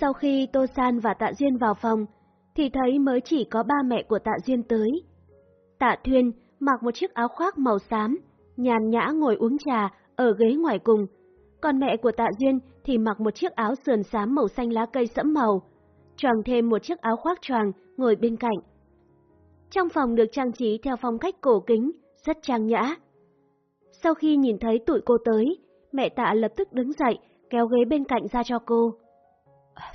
Sau khi Tô San và Tạ Duyên vào phòng, thì thấy mới chỉ có ba mẹ của Tạ Duyên tới. Tạ Thuyên mặc một chiếc áo khoác màu xám, nhàn nhã ngồi uống trà ở ghế ngoài cùng, còn mẹ của Tạ Duyên thì mặc một chiếc áo sườn xám màu xanh lá cây sẫm màu, choàng thêm một chiếc áo khoác choàng ngồi bên cạnh. Trong phòng được trang trí theo phong cách cổ kính, rất trang nhã. Sau khi nhìn thấy tụi cô tới, mẹ Tạ lập tức đứng dậy, kéo ghế bên cạnh ra cho cô.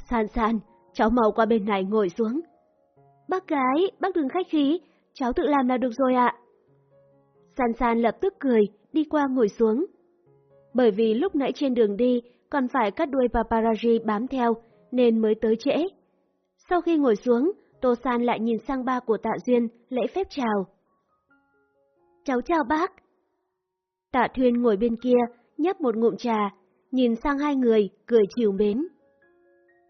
San San, cháu mau qua bên này ngồi xuống. Bác gái, bác đừng khách khí, cháu tự làm là được rồi ạ. San San lập tức cười, đi qua ngồi xuống. Bởi vì lúc nãy trên đường đi còn phải cắt đuôi paparazzi bám theo nên mới tới trễ. Sau khi ngồi xuống, Tô San lại nhìn sang ba của Tạ Duyên, lễ phép chào. Cháu chào bác. Tạ Thuyên ngồi bên kia, nhấp một ngụm trà, nhìn sang hai người, cười chiều mến.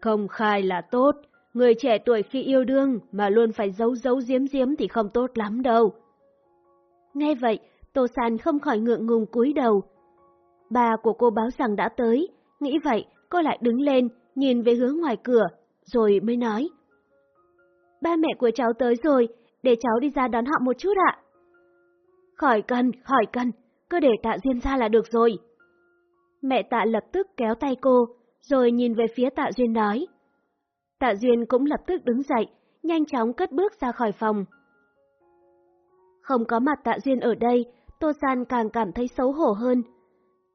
Không khai là tốt, người trẻ tuổi khi yêu đương mà luôn phải giấu giấu giếm giếm thì không tốt lắm đâu. Nghe vậy, Tô San không khỏi ngượng ngùng cúi đầu. Bà của cô báo rằng đã tới, nghĩ vậy cô lại đứng lên, nhìn về hướng ngoài cửa, rồi mới nói. Ba mẹ của cháu tới rồi, để cháu đi ra đón họ một chút ạ. Khỏi cần, khỏi cần, cứ để tạ Duyên ra là được rồi. Mẹ tạ lập tức kéo tay cô, rồi nhìn về phía tạ Duyên nói. Tạ Duyên cũng lập tức đứng dậy, nhanh chóng cất bước ra khỏi phòng. Không có mặt tạ Duyên ở đây, Tô San càng cảm thấy xấu hổ hơn.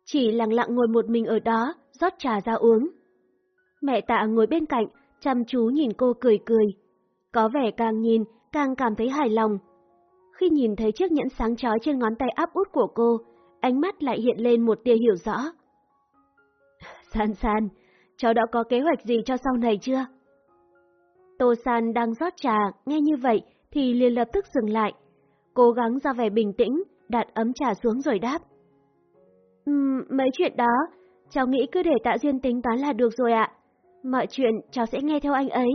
Chỉ lặng lặng ngồi một mình ở đó, rót trà ra uống. Mẹ tạ ngồi bên cạnh, chăm chú nhìn cô cười cười. Có vẻ càng nhìn, càng cảm thấy hài lòng. Khi nhìn thấy chiếc nhẫn sáng chói trên ngón tay áp út của cô, ánh mắt lại hiện lên một tia hiểu rõ. San San, cháu đã có kế hoạch gì cho sau này chưa? Tô San đang rót trà, nghe như vậy thì liền lập tức dừng lại. Cố gắng ra vẻ bình tĩnh, đặt ấm trà xuống rồi đáp. Um, mấy chuyện đó, cháu nghĩ cứ để tạ duyên tính toán là được rồi ạ. Mọi chuyện cháu sẽ nghe theo anh ấy.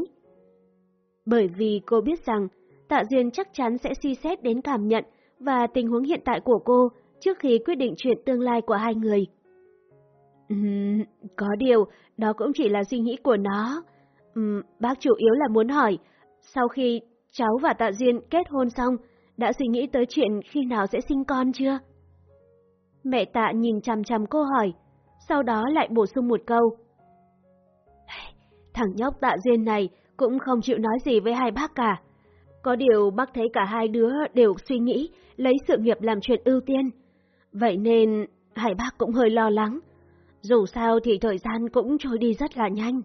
Bởi vì cô biết rằng Tạ Duyên chắc chắn sẽ suy xét đến cảm nhận và tình huống hiện tại của cô trước khi quyết định chuyện tương lai của hai người. Uhm, có điều, đó cũng chỉ là suy nghĩ của nó. Uhm, bác chủ yếu là muốn hỏi, sau khi cháu và Tạ Duyên kết hôn xong, đã suy nghĩ tới chuyện khi nào sẽ sinh con chưa? Mẹ Tạ nhìn chằm chằm cô hỏi, sau đó lại bổ sung một câu. Thằng nhóc Tạ Duyên này cũng không chịu nói gì với hai bác cả. Có điều bác thấy cả hai đứa đều suy nghĩ lấy sự nghiệp làm chuyện ưu tiên. Vậy nên hai bác cũng hơi lo lắng. Dù sao thì thời gian cũng trôi đi rất là nhanh.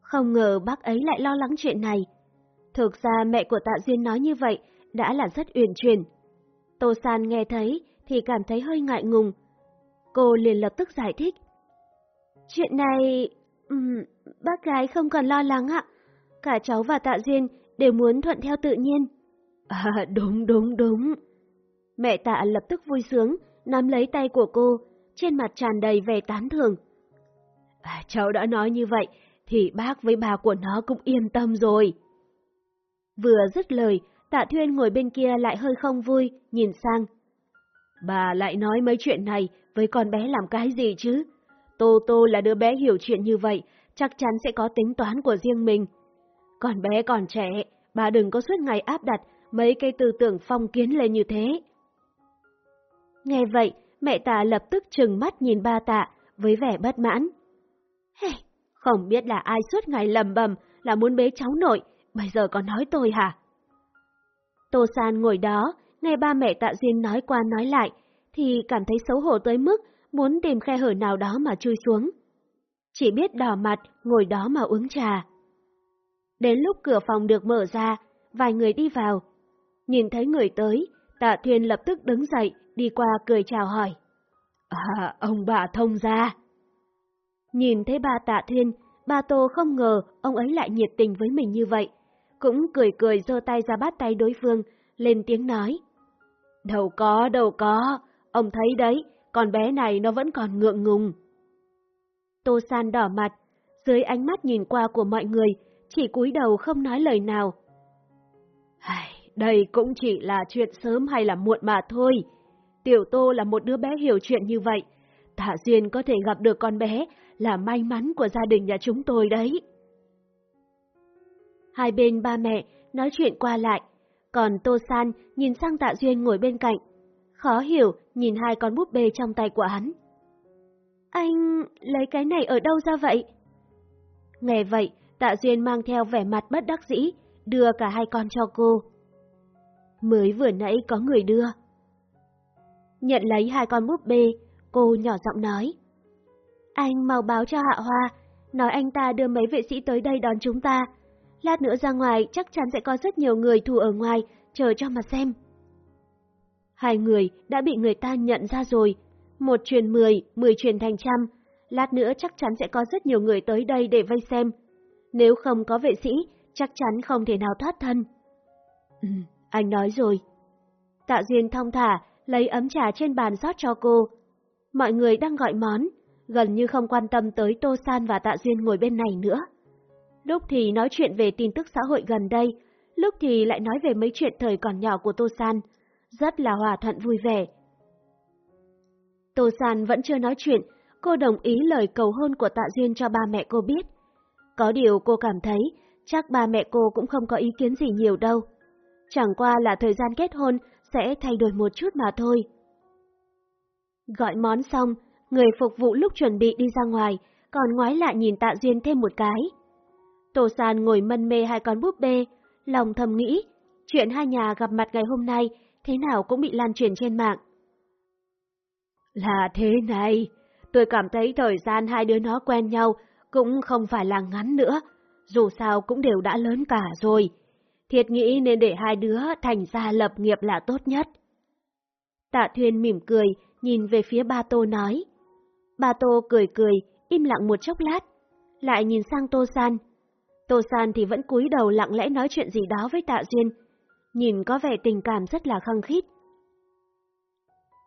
Không ngờ bác ấy lại lo lắng chuyện này. Thực ra mẹ của Tạ Duyên nói như vậy đã là rất uyển chuyển. Tô San nghe thấy thì cảm thấy hơi ngại ngùng. Cô liền lập tức giải thích. Chuyện này... Um, bác gái không cần lo lắng ạ. Cả cháu và Tạ Duyên đều muốn thuận theo tự nhiên. À, đúng, đúng, đúng. Mẹ Tạ lập tức vui sướng, nắm lấy tay của cô, trên mặt tràn đầy vẻ tán thưởng. À, cháu đã nói như vậy, thì bác với bà của nó cũng yên tâm rồi. Vừa dứt lời, Tạ Thuyên ngồi bên kia lại hơi không vui, nhìn sang. Bà lại nói mấy chuyện này với con bé làm cái gì chứ? Tô Tô là đứa bé hiểu chuyện như vậy, chắc chắn sẽ có tính toán của riêng mình. Còn bé còn trẻ, bà đừng có suốt ngày áp đặt mấy cái tư tưởng phong kiến lên như thế. Nghe vậy, mẹ tạ lập tức trừng mắt nhìn ba tạ với vẻ bất mãn. Hey, không biết là ai suốt ngày lầm bầm là muốn bế cháu nội, bây giờ còn nói tôi hả? Tô San ngồi đó, nghe ba mẹ tạ Duyên nói qua nói lại, thì cảm thấy xấu hổ tới mức muốn tìm khe hở nào đó mà chui xuống. Chỉ biết đỏ mặt, ngồi đó mà uống trà. Đến lúc cửa phòng được mở ra, vài người đi vào. Nhìn thấy người tới, tạ thuyền lập tức đứng dậy, đi qua cười chào hỏi. À, ông bà thông gia. Nhìn thấy ba tạ thiên, bà Tô không ngờ ông ấy lại nhiệt tình với mình như vậy. Cũng cười cười giơ tay ra bắt tay đối phương, lên tiếng nói. Đâu có, đâu có, ông thấy đấy, con bé này nó vẫn còn ngượng ngùng. Tô San đỏ mặt, dưới ánh mắt nhìn qua của mọi người, chỉ cúi đầu không nói lời nào. Đây cũng chỉ là chuyện sớm hay là muộn mà thôi. Tiểu Tô là một đứa bé hiểu chuyện như vậy. Thả Duyên có thể gặp được con bé là may mắn của gia đình nhà chúng tôi đấy. Hai bên ba mẹ nói chuyện qua lại, còn Tô San nhìn sang Tạ Duyên ngồi bên cạnh, khó hiểu nhìn hai con búp bê trong tay của hắn. Anh lấy cái này ở đâu ra vậy? Nghe vậy, Tạ Duyên mang theo vẻ mặt bất đắc dĩ, đưa cả hai con cho cô. Mới vừa nãy có người đưa. Nhận lấy hai con búp bê, cô nhỏ giọng nói. Anh mau báo cho Hạ Hoa, nói anh ta đưa mấy vệ sĩ tới đây đón chúng ta. Lát nữa ra ngoài chắc chắn sẽ có rất nhiều người thù ở ngoài, chờ cho mà xem. Hai người đã bị người ta nhận ra rồi, một truyền mười, mười truyền thành trăm. Lát nữa chắc chắn sẽ có rất nhiều người tới đây để vây xem. Nếu không có vệ sĩ, chắc chắn không thể nào thoát thân. Ừ, anh nói rồi. Tạ Duyên thong thả, lấy ấm trà trên bàn rót cho cô. Mọi người đang gọi món, gần như không quan tâm tới Tô San và Tạ Duyên ngồi bên này nữa. Lúc thì nói chuyện về tin tức xã hội gần đây, lúc thì lại nói về mấy chuyện thời còn nhỏ của Tô San, rất là hòa thuận vui vẻ. Tô San vẫn chưa nói chuyện, cô đồng ý lời cầu hôn của Tạ Duyên cho ba mẹ cô biết. Có điều cô cảm thấy chắc ba mẹ cô cũng không có ý kiến gì nhiều đâu. Chẳng qua là thời gian kết hôn sẽ thay đổi một chút mà thôi. Gọi món xong, người phục vụ lúc chuẩn bị đi ra ngoài, còn ngoái lại nhìn Tạ Duyên thêm một cái. Tô San ngồi mân mê hai con búp bê, lòng thầm nghĩ, chuyện hai nhà gặp mặt ngày hôm nay thế nào cũng bị lan truyền trên mạng. Là thế này, tôi cảm thấy thời gian hai đứa nó quen nhau cũng không phải là ngắn nữa, dù sao cũng đều đã lớn cả rồi. Thiệt nghĩ nên để hai đứa thành ra lập nghiệp là tốt nhất. Tạ Thuyên mỉm cười, nhìn về phía ba Tô nói. Ba Tô cười cười, im lặng một chốc lát, lại nhìn sang Tô San. Tô San thì vẫn cúi đầu lặng lẽ nói chuyện gì đó với Tạ Duyên, nhìn có vẻ tình cảm rất là khăng khít.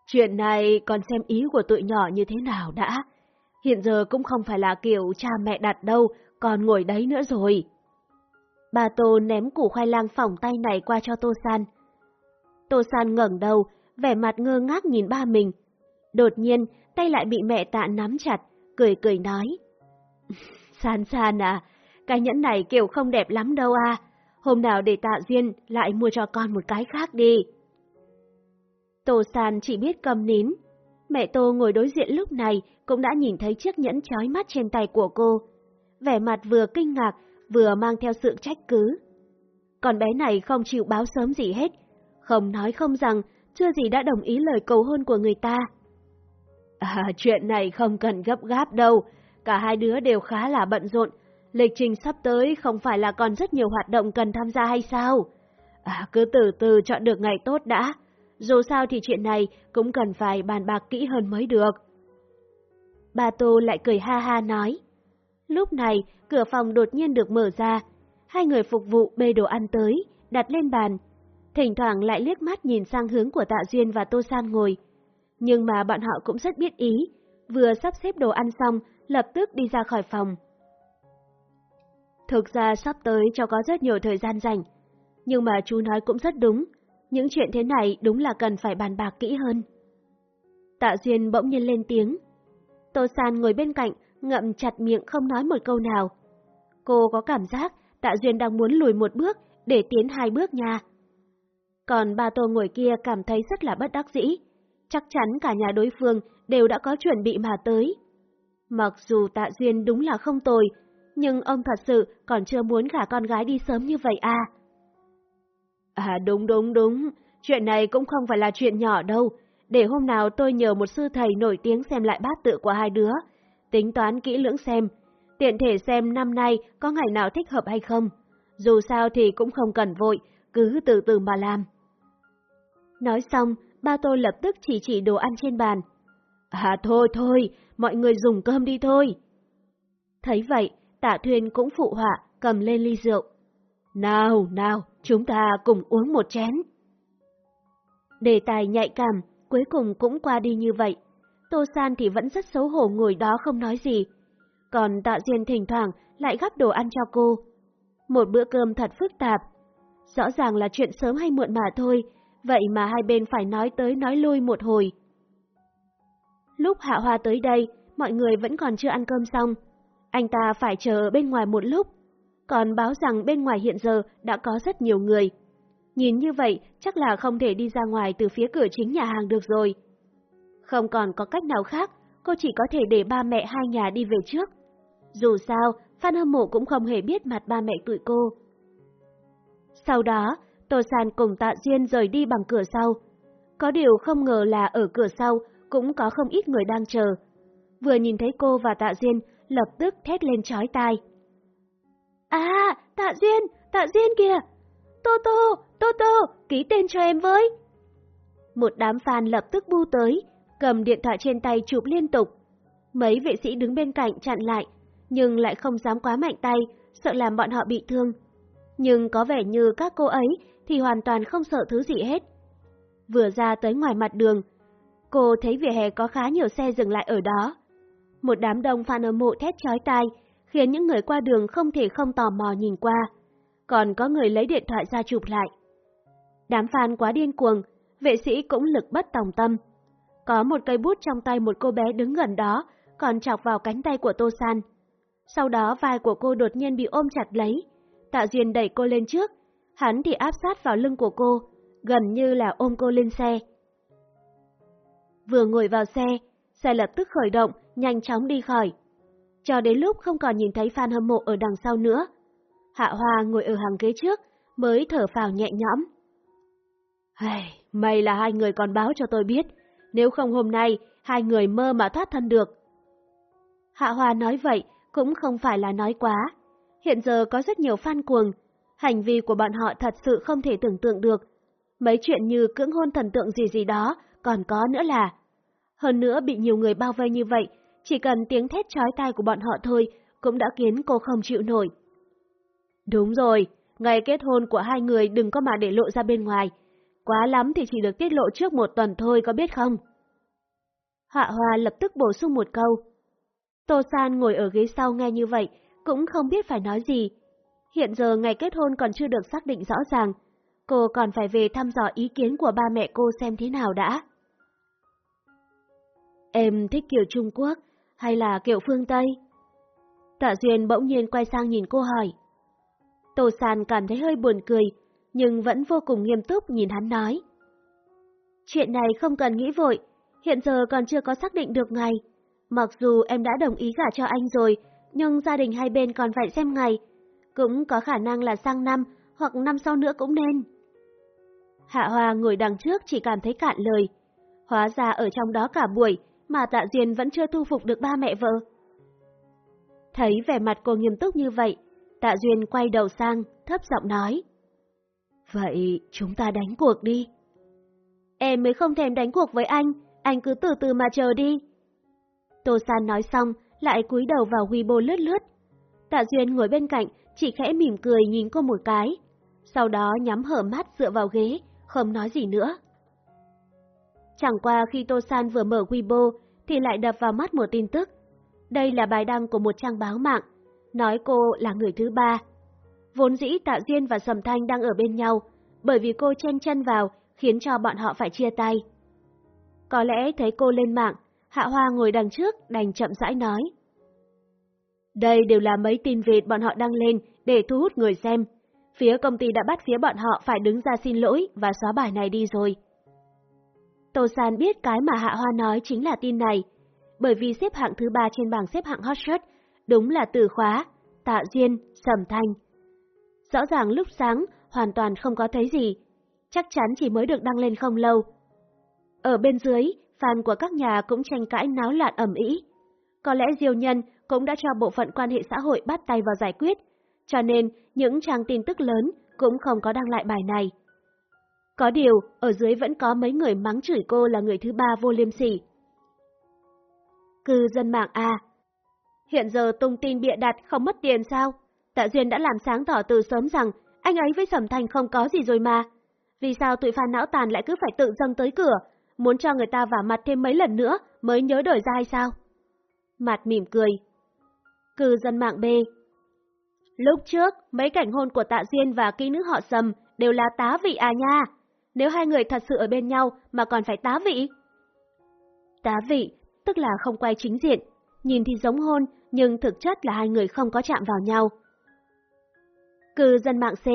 Chuyện này còn xem ý của tụi nhỏ như thế nào đã. Hiện giờ cũng không phải là kiểu cha mẹ đặt đâu, còn ngồi đấy nữa rồi. Bà Tô ném củ khoai lang phỏng tay này qua cho Tô San. Tô San ngẩng đầu, vẻ mặt ngơ ngác nhìn ba mình. Đột nhiên, tay lại bị mẹ tạ nắm chặt, cười cười nói. San San à, cái nhẫn này kiểu không đẹp lắm đâu à, hôm nào để tạ duyên lại mua cho con một cái khác đi. Tô San chỉ biết cầm nín. Mẹ Tô ngồi đối diện lúc này cũng đã nhìn thấy chiếc nhẫn chói mắt trên tay của cô. Vẻ mặt vừa kinh ngạc, vừa mang theo sự trách cứ. Còn bé này không chịu báo sớm gì hết, không nói không rằng chưa gì đã đồng ý lời cầu hôn của người ta. À, chuyện này không cần gấp gáp đâu, cả hai đứa đều khá là bận rộn, lịch trình sắp tới không phải là còn rất nhiều hoạt động cần tham gia hay sao? À, cứ từ từ chọn được ngày tốt đã, dù sao thì chuyện này cũng cần phải bàn bạc kỹ hơn mới được. Bà Tô lại cười ha ha nói. Lúc này, cửa phòng đột nhiên được mở ra, hai người phục vụ bê đồ ăn tới, đặt lên bàn. Thỉnh thoảng lại liếc mắt nhìn sang hướng của Tạ Duyên và Tô San ngồi. Nhưng mà bọn họ cũng rất biết ý, vừa sắp xếp đồ ăn xong, lập tức đi ra khỏi phòng. Thực ra sắp tới cho có rất nhiều thời gian rảnh, nhưng mà chú nói cũng rất đúng, những chuyện thế này đúng là cần phải bàn bạc kỹ hơn. Tạ Duyên bỗng nhiên lên tiếng. Tô San ngồi bên cạnh, ngậm chặt miệng không nói một câu nào. Cô có cảm giác Tạ Duyên đang muốn lùi một bước để tiến hai bước nha. Còn ba Tô ngồi kia cảm thấy rất là bất đắc dĩ. Chắc chắn cả nhà đối phương đều đã có chuẩn bị mà tới. Mặc dù Tạ Duyên đúng là không tồi, nhưng ông thật sự còn chưa muốn gả con gái đi sớm như vậy à. À đúng đúng đúng, chuyện này cũng không phải là chuyện nhỏ đâu. Để hôm nào tôi nhờ một sư thầy nổi tiếng xem lại bát tự của hai đứa, tính toán kỹ lưỡng xem, tiện thể xem năm nay có ngày nào thích hợp hay không. Dù sao thì cũng không cần vội, cứ từ từ mà làm. Nói xong, ba tôi lập tức chỉ chỉ đồ ăn trên bàn. À thôi thôi, mọi người dùng cơm đi thôi. Thấy vậy, tạ thuyền cũng phụ họa, cầm lên ly rượu. Nào, nào, chúng ta cùng uống một chén. Đề tài nhạy cảm, cuối cùng cũng qua đi như vậy. Tô San thì vẫn rất xấu hổ ngồi đó không nói gì. Còn Tạ Diên thỉnh thoảng lại gắp đồ ăn cho cô. Một bữa cơm thật phức tạp. Rõ ràng là chuyện sớm hay muộn mà thôi, vậy mà hai bên phải nói tới nói lui một hồi. Lúc Hạ Hoa tới đây, mọi người vẫn còn chưa ăn cơm xong. Anh ta phải chờ ở bên ngoài một lúc, còn báo rằng bên ngoài hiện giờ đã có rất nhiều người. Nhìn như vậy, chắc là không thể đi ra ngoài từ phía cửa chính nhà hàng được rồi. Không còn có cách nào khác, cô chỉ có thể để ba mẹ hai nhà đi về trước. Dù sao, fan Hâm Mộ cũng không hề biết mặt ba mẹ tụi cô. Sau đó, Tô sàn cùng Tạ Duyên rời đi bằng cửa sau. Có điều không ngờ là ở cửa sau cũng có không ít người đang chờ. Vừa nhìn thấy cô và Tạ Duyên, lập tức thét lên chói tai. À, Tạ Duyên, Tạ Duyên kìa! Tô Tô, Tô Tô, ký tên cho em với! Một đám fan lập tức bu tới, cầm điện thoại trên tay chụp liên tục. Mấy vệ sĩ đứng bên cạnh chặn lại, nhưng lại không dám quá mạnh tay, sợ làm bọn họ bị thương. Nhưng có vẻ như các cô ấy thì hoàn toàn không sợ thứ gì hết. Vừa ra tới ngoài mặt đường, cô thấy vỉa hè có khá nhiều xe dừng lại ở đó. Một đám đông fan hâm mộ thét chói tai, khiến những người qua đường không thể không tò mò nhìn qua. Còn có người lấy điện thoại ra chụp lại. Đám fan quá điên cuồng, vệ sĩ cũng lực bất tòng tâm. Có một cây bút trong tay một cô bé đứng gần đó, còn chọc vào cánh tay của Tô San. Sau đó vai của cô đột nhiên bị ôm chặt lấy. Tạ Duyên đẩy cô lên trước, hắn thì áp sát vào lưng của cô, gần như là ôm cô lên xe. Vừa ngồi vào xe, xe lập tức khởi động, nhanh chóng đi khỏi. Cho đến lúc không còn nhìn thấy fan hâm mộ ở đằng sau nữa. Hạ Hoa ngồi ở hàng ghế trước, mới thở phào nhẹ nhõm. Hey, may là hai người còn báo cho tôi biết, nếu không hôm nay hai người mơ mà thoát thân được. Hạ Hoa nói vậy cũng không phải là nói quá. Hiện giờ có rất nhiều fan cuồng, hành vi của bọn họ thật sự không thể tưởng tượng được. Mấy chuyện như cưỡng hôn thần tượng gì gì đó còn có nữa là. Hơn nữa bị nhiều người bao vây như vậy, chỉ cần tiếng thét chói tai của bọn họ thôi cũng đã khiến cô không chịu nổi. Đúng rồi, ngày kết hôn của hai người đừng có mà để lộ ra bên ngoài. Quá lắm thì chỉ được tiết lộ trước một tuần thôi có biết không? Hạ Hoa lập tức bổ sung một câu. Tô San ngồi ở ghế sau nghe như vậy, cũng không biết phải nói gì. Hiện giờ ngày kết hôn còn chưa được xác định rõ ràng, cô còn phải về thăm dò ý kiến của ba mẹ cô xem thế nào đã. Em thích kiểu Trung Quốc hay là kiểu phương Tây? Tạ Duyên bỗng nhiên quay sang nhìn cô hỏi. Tô San cảm thấy hơi buồn cười, nhưng vẫn vô cùng nghiêm túc nhìn hắn nói. Chuyện này không cần nghĩ vội, hiện giờ còn chưa có xác định được ngày. Mặc dù em đã đồng ý gả cho anh rồi, nhưng gia đình hai bên còn phải xem ngày. Cũng có khả năng là sang năm hoặc năm sau nữa cũng nên. Hạ Hoa ngồi đằng trước chỉ cảm thấy cạn lời. Hóa ra ở trong đó cả buổi mà Tạ Duyên vẫn chưa thu phục được ba mẹ vợ. Thấy vẻ mặt cô nghiêm túc như vậy, Tạ Duyên quay đầu sang, thấp giọng nói. Vậy chúng ta đánh cuộc đi. Em mới không thèm đánh cuộc với anh, anh cứ từ từ mà chờ đi. Tô San nói xong, lại cúi đầu vào Weibo lướt lướt. Tạ Duyên ngồi bên cạnh, chỉ khẽ mỉm cười nhìn cô một cái. Sau đó nhắm hở mắt dựa vào ghế, không nói gì nữa. Chẳng qua khi Tô San vừa mở Weibo, thì lại đập vào mắt một tin tức. Đây là bài đăng của một trang báo mạng, nói cô là người thứ ba. Vốn dĩ Tạ Duyên và Sầm Thanh đang ở bên nhau, bởi vì cô chen chân vào khiến cho bọn họ phải chia tay. Có lẽ thấy cô lên mạng, Hạ Hoa ngồi đằng trước đành chậm rãi nói. Đây đều là mấy tin vịt bọn họ đăng lên để thu hút người xem. Phía công ty đã bắt phía bọn họ phải đứng ra xin lỗi và xóa bài này đi rồi. Tô San biết cái mà Hạ Hoa nói chính là tin này, bởi vì xếp hạng thứ ba trên bảng xếp hạng hot shot đúng là từ khóa, tạ duyên, sầm thanh. Rõ ràng lúc sáng hoàn toàn không có thấy gì, chắc chắn chỉ mới được đăng lên không lâu. Ở bên dưới, fan của các nhà cũng tranh cãi náo loạn ẩm ý. Có lẽ Diêu Nhân cũng đã cho bộ phận quan hệ xã hội bắt tay vào giải quyết, cho nên những trang tin tức lớn cũng không có đăng lại bài này. Có điều, ở dưới vẫn có mấy người mắng chửi cô là người thứ ba vô liêm sỉ. Cư dân mạng A Hiện giờ tung tin bịa đặt không mất tiền sao? Tạ Duyên đã làm sáng tỏ từ sớm rằng anh ấy với Sầm Thành không có gì rồi mà. Vì sao tụi fan não tàn lại cứ phải tự dâng tới cửa, muốn cho người ta vào mặt thêm mấy lần nữa mới nhớ đổi ra hay sao? Mặt mỉm cười. Cư dân mạng B Lúc trước, mấy cảnh hôn của Tạ Duyên và kỹ nữ họ Sầm đều là tá vị à nha. Nếu hai người thật sự ở bên nhau mà còn phải tá vị? Tá vị, tức là không quay chính diện, Nhìn thì giống hôn, nhưng thực chất là hai người không có chạm vào nhau. Cư dân mạng C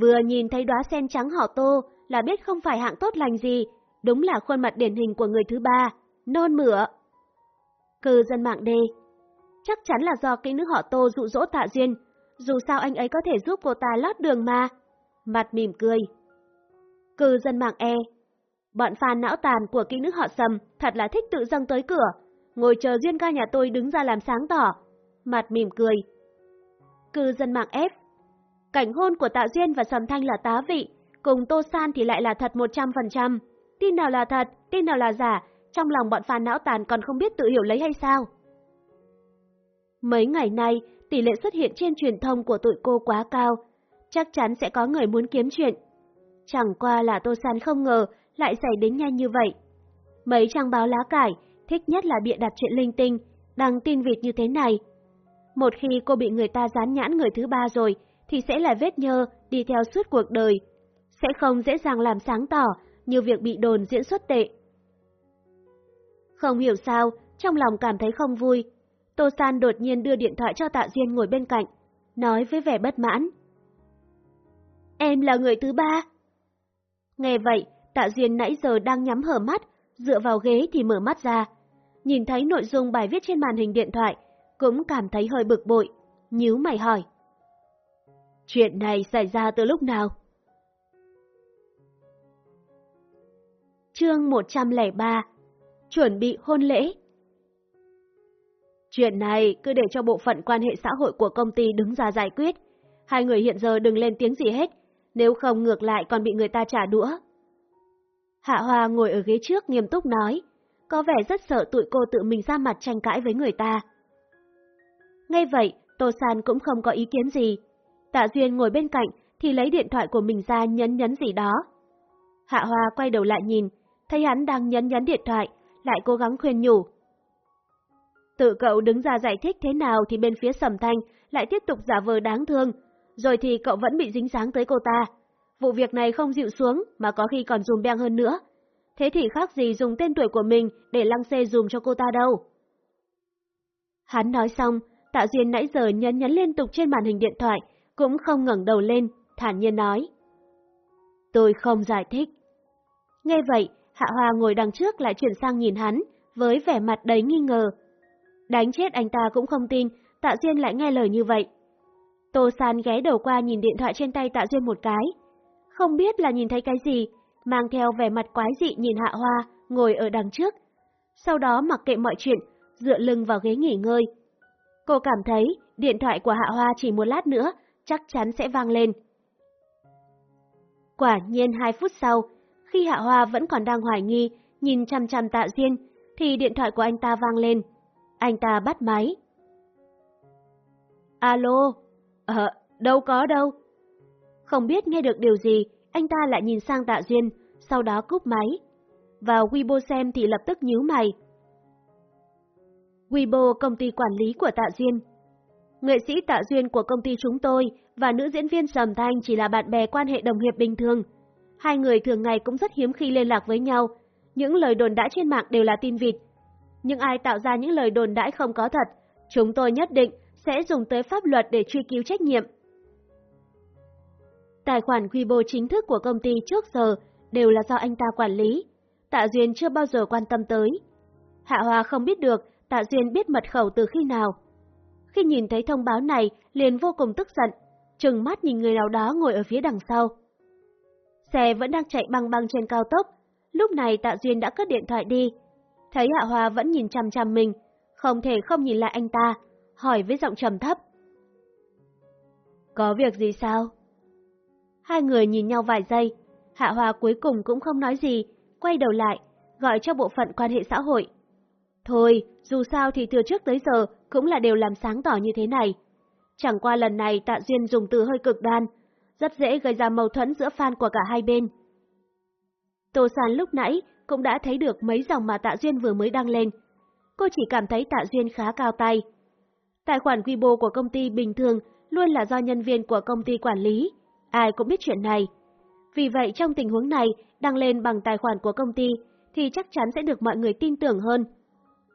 Vừa nhìn thấy đóa sen trắng họ tô là biết không phải hạng tốt lành gì, đúng là khuôn mặt điển hình của người thứ ba, nôn mửa. Cư dân mạng D Chắc chắn là do kỹ nữ họ tô dụ dỗ tạ duyên, dù sao anh ấy có thể giúp cô ta lót đường mà. Mặt mỉm cười. Cư dân mạng E Bọn fan não tàn của kỹ nữ họ sầm thật là thích tự dâng tới cửa, ngồi chờ duyên ca nhà tôi đứng ra làm sáng tỏ. Mặt mỉm cười. Cư dân mạng F Cảnh hôn của Tạ Duyên và Sầm Thanh là tá vị, cùng Tô San thì lại là thật 100%. Tin nào là thật, tin nào là giả, trong lòng bọn fan não tàn còn không biết tự hiểu lấy hay sao? Mấy ngày nay, tỷ lệ xuất hiện trên truyền thông của tụi cô quá cao, chắc chắn sẽ có người muốn kiếm chuyện. Chẳng qua là Tô San không ngờ lại xảy đến nhanh như vậy. Mấy trang báo lá cải thích nhất là bịa đặt chuyện linh tinh, đăng tin vịt như thế này. Một khi cô bị người ta dán nhãn người thứ ba rồi, thì sẽ là vết nhơ đi theo suốt cuộc đời, sẽ không dễ dàng làm sáng tỏ như việc bị đồn diễn xuất tệ. Không hiểu sao, trong lòng cảm thấy không vui, Tô San đột nhiên đưa điện thoại cho Tạ Duyên ngồi bên cạnh, nói với vẻ bất mãn. Em là người thứ ba. Nghe vậy, Tạ Duyên nãy giờ đang nhắm hở mắt, dựa vào ghế thì mở mắt ra. Nhìn thấy nội dung bài viết trên màn hình điện thoại, cũng cảm thấy hơi bực bội, nhíu mày hỏi. Chuyện này xảy ra từ lúc nào? Chương 103 Chuẩn bị hôn lễ Chuyện này cứ để cho bộ phận quan hệ xã hội của công ty đứng ra giải quyết. Hai người hiện giờ đừng lên tiếng gì hết, nếu không ngược lại còn bị người ta trả đũa. Hạ Hoa ngồi ở ghế trước nghiêm túc nói, có vẻ rất sợ tụi cô tự mình ra mặt tranh cãi với người ta. Ngay vậy, Tô San cũng không có ý kiến gì. Tạ Duyên ngồi bên cạnh thì lấy điện thoại của mình ra nhấn nhấn gì đó. Hạ Hoa quay đầu lại nhìn, thấy hắn đang nhấn nhấn điện thoại, lại cố gắng khuyên nhủ. Tự cậu đứng ra giải thích thế nào thì bên phía Sầm Thanh lại tiếp tục giả vờ đáng thương, rồi thì cậu vẫn bị dính dáng tới cô ta. Vụ việc này không dịu xuống mà có khi còn dùm beng hơn nữa. Thế thì khác gì dùng tên tuổi của mình để lăng xê dùm cho cô ta đâu. Hắn nói xong, Tạ Duyên nãy giờ nhấn nhấn liên tục trên màn hình điện thoại, cũng không ngẩng đầu lên, thản nhiên nói. Tôi không giải thích. Nghe vậy, Hạ Hoa ngồi đằng trước lại chuyển sang nhìn hắn, với vẻ mặt đầy nghi ngờ. Đánh chết anh ta cũng không tin, Tạ Duyên lại nghe lời như vậy. Tô San ghé đầu qua nhìn điện thoại trên tay Tạ Duyên một cái. Không biết là nhìn thấy cái gì, mang theo vẻ mặt quái dị nhìn Hạ Hoa, ngồi ở đằng trước. Sau đó mặc kệ mọi chuyện, dựa lưng vào ghế nghỉ ngơi. Cô cảm thấy điện thoại của Hạ Hoa chỉ một lát nữa chắc chắn sẽ vang lên. Quả nhiên hai phút sau, khi Hạ Hoa vẫn còn đang hoài nghi, nhìn chăm chăm Tạ Duyên, thì điện thoại của anh ta vang lên. Anh ta bắt máy. Alo? Ờ, đâu có đâu. Không biết nghe được điều gì, anh ta lại nhìn sang Tạ Duyên, sau đó cúp máy. Vào Weibo xem thì lập tức nhíu mày. Weibo công ty quản lý của Tạ Duyên. Nghệ sĩ Tạ Duyên của công ty chúng tôi và nữ diễn viên Sầm Thanh chỉ là bạn bè quan hệ đồng nghiệp bình thường. Hai người thường ngày cũng rất hiếm khi liên lạc với nhau. Những lời đồn đãi trên mạng đều là tin vịt. Nhưng ai tạo ra những lời đồn đãi không có thật, chúng tôi nhất định sẽ dùng tới pháp luật để truy cứu trách nhiệm. Tài khoản Weibo chính thức của công ty trước giờ đều là do anh ta quản lý. Tạ Duyên chưa bao giờ quan tâm tới. Hạ Hoa không biết được Tạ Duyên biết mật khẩu từ khi nào. Khi nhìn thấy thông báo này, liền vô cùng tức giận, trừng mắt nhìn người nào đó ngồi ở phía đằng sau. Xe vẫn đang chạy băng băng trên cao tốc, lúc này Tạ Duyên đã cất điện thoại đi. Thấy Hạ Hoa vẫn nhìn chằm chằm mình, không thể không nhìn lại anh ta, hỏi với giọng trầm thấp. Có việc gì sao? Hai người nhìn nhau vài giây, Hạ Hoa cuối cùng cũng không nói gì, quay đầu lại, gọi cho bộ phận quan hệ xã hội. Thôi, dù sao thì từ trước tới giờ cũng là đều làm sáng tỏ như thế này. Chẳng qua lần này Tạ Duyên dùng từ hơi cực đoan, rất dễ gây ra mâu thuẫn giữa fan của cả hai bên. Tô San lúc nãy cũng đã thấy được mấy dòng mà Tạ Duyên vừa mới đăng lên. Cô chỉ cảm thấy Tạ Duyên khá cao tay. Tài khoản Weibo của công ty bình thường luôn là do nhân viên của công ty quản lý, ai cũng biết chuyện này. Vì vậy trong tình huống này, đăng lên bằng tài khoản của công ty thì chắc chắn sẽ được mọi người tin tưởng hơn.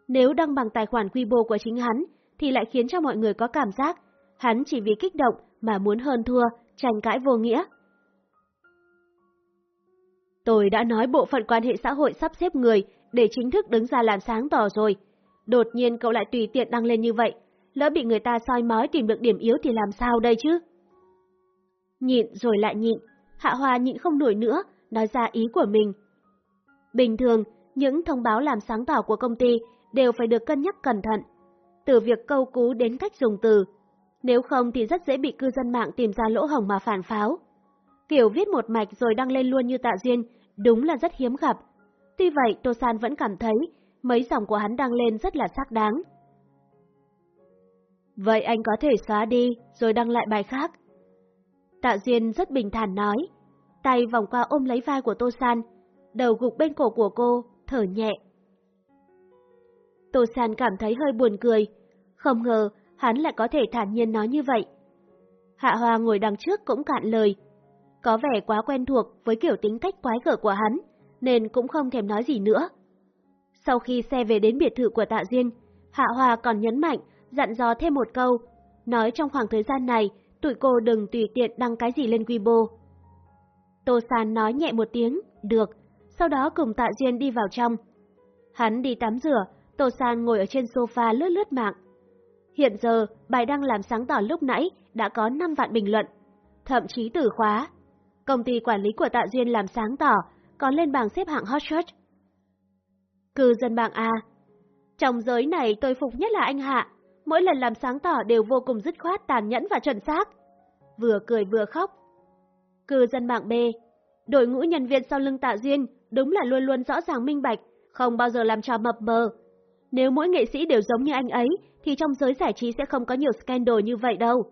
Nếu đăng bằng tài khoản Weibo của chính hắn, thì lại khiến cho mọi người có cảm giác hắn chỉ vì kích động mà muốn hơn thua, tranh cãi vô nghĩa. Tôi đã nói bộ phận quan hệ xã hội sắp xếp người để chính thức đứng ra làm sáng tỏ rồi. Đột nhiên cậu lại tùy tiện đăng lên như vậy, lỡ bị người ta soi mói tìm được điểm yếu thì làm sao đây chứ? Nhịn rồi lại nhịn, Hạ Hoa nhịn không nổi nữa, nói ra ý của mình. Bình thường, những thông báo làm sáng tỏ của công ty đều phải được cân nhắc cẩn thận, từ việc câu cú đến cách dùng từ. Nếu không thì rất dễ bị cư dân mạng tìm ra lỗ hổng mà phản pháo. Kiểu viết một mạch rồi đăng lên luôn như Tạ Duyên, đúng là rất hiếm gặp. Tuy vậy, Tô San vẫn cảm thấy mấy dòng của hắn đăng lên rất là xác đáng. Vậy anh có thể xóa đi, rồi đăng lại bài khác. Tạ Duyên rất bình thản nói, tay vòng qua ôm lấy vai của Tô San, đầu gục bên cổ của cô, thở nhẹ. Tô San cảm thấy hơi buồn cười, không ngờ hắn lại có thể thản nhiên nói như vậy. Hạ Hoa ngồi đằng trước cũng cạn lời, có vẻ quá quen thuộc với kiểu tính cách quái gở của hắn, nên cũng không thèm nói gì nữa. Sau khi xe về đến biệt thự của Tạ Duyên, Hạ Hoa còn nhấn mạnh, dặn dò thêm một câu, nói trong khoảng thời gian này, tụi cô đừng tùy tiện đăng cái gì lên Weibo. Tô San nói nhẹ một tiếng, được, sau đó cùng Tạ Duyên đi vào trong. Hắn đi tắm rửa, Tô San ngồi ở trên sofa lướt lướt mạng. Hiện giờ, bài đăng làm sáng tỏ lúc nãy đã có 5 vạn bình luận, thậm chí từ khóa. Công ty quản lý của Tạ Duyên làm sáng tỏ, còn lên bảng xếp hạng hot search. Cư dân bảng A Trong giới này tôi phục nhất là anh Hạ, mỗi lần làm sáng tỏ đều vô cùng dứt khoát, tàn nhẫn và chuẩn xác. Vừa cười vừa khóc. Cư dân mạng B Đội ngũ nhân viên sau lưng Tạ Duyên đúng là luôn luôn rõ ràng minh bạch, không bao giờ làm trò mập mờ. Nếu mỗi nghệ sĩ đều giống như anh ấy, thì trong giới giải trí sẽ không có nhiều scandal như vậy đâu.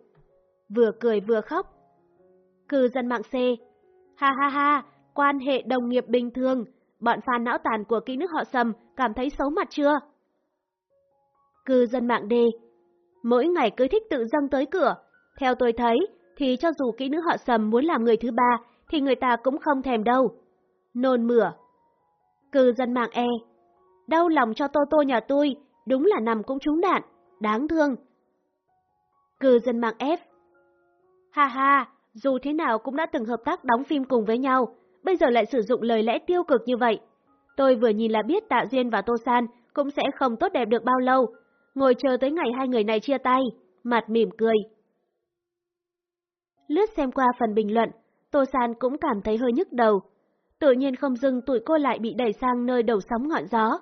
Vừa cười vừa khóc. Cư dân mạng C. Ha ha ha, quan hệ đồng nghiệp bình thường, bọn fan não tàn của kỹ nước họ sầm cảm thấy xấu mặt chưa? Cư dân mạng D. Mỗi ngày cứ thích tự dâng tới cửa. Theo tôi thấy, thì cho dù kỹ nữ họ sầm muốn làm người thứ ba, thì người ta cũng không thèm đâu. Nôn mửa. Cư dân mạng E. Đau lòng cho Tô Tô nhà tôi, đúng là nằm cũng trúng đạn, đáng thương. Cư dân mạng ép Ha ha, dù thế nào cũng đã từng hợp tác đóng phim cùng với nhau, bây giờ lại sử dụng lời lẽ tiêu cực như vậy. Tôi vừa nhìn là biết Tạ Duyên và Tô San cũng sẽ không tốt đẹp được bao lâu, ngồi chờ tới ngày hai người này chia tay, mặt mỉm cười. Lướt xem qua phần bình luận, Tô San cũng cảm thấy hơi nhức đầu. Tự nhiên không dưng tụi cô lại bị đẩy sang nơi đầu sóng ngọn gió.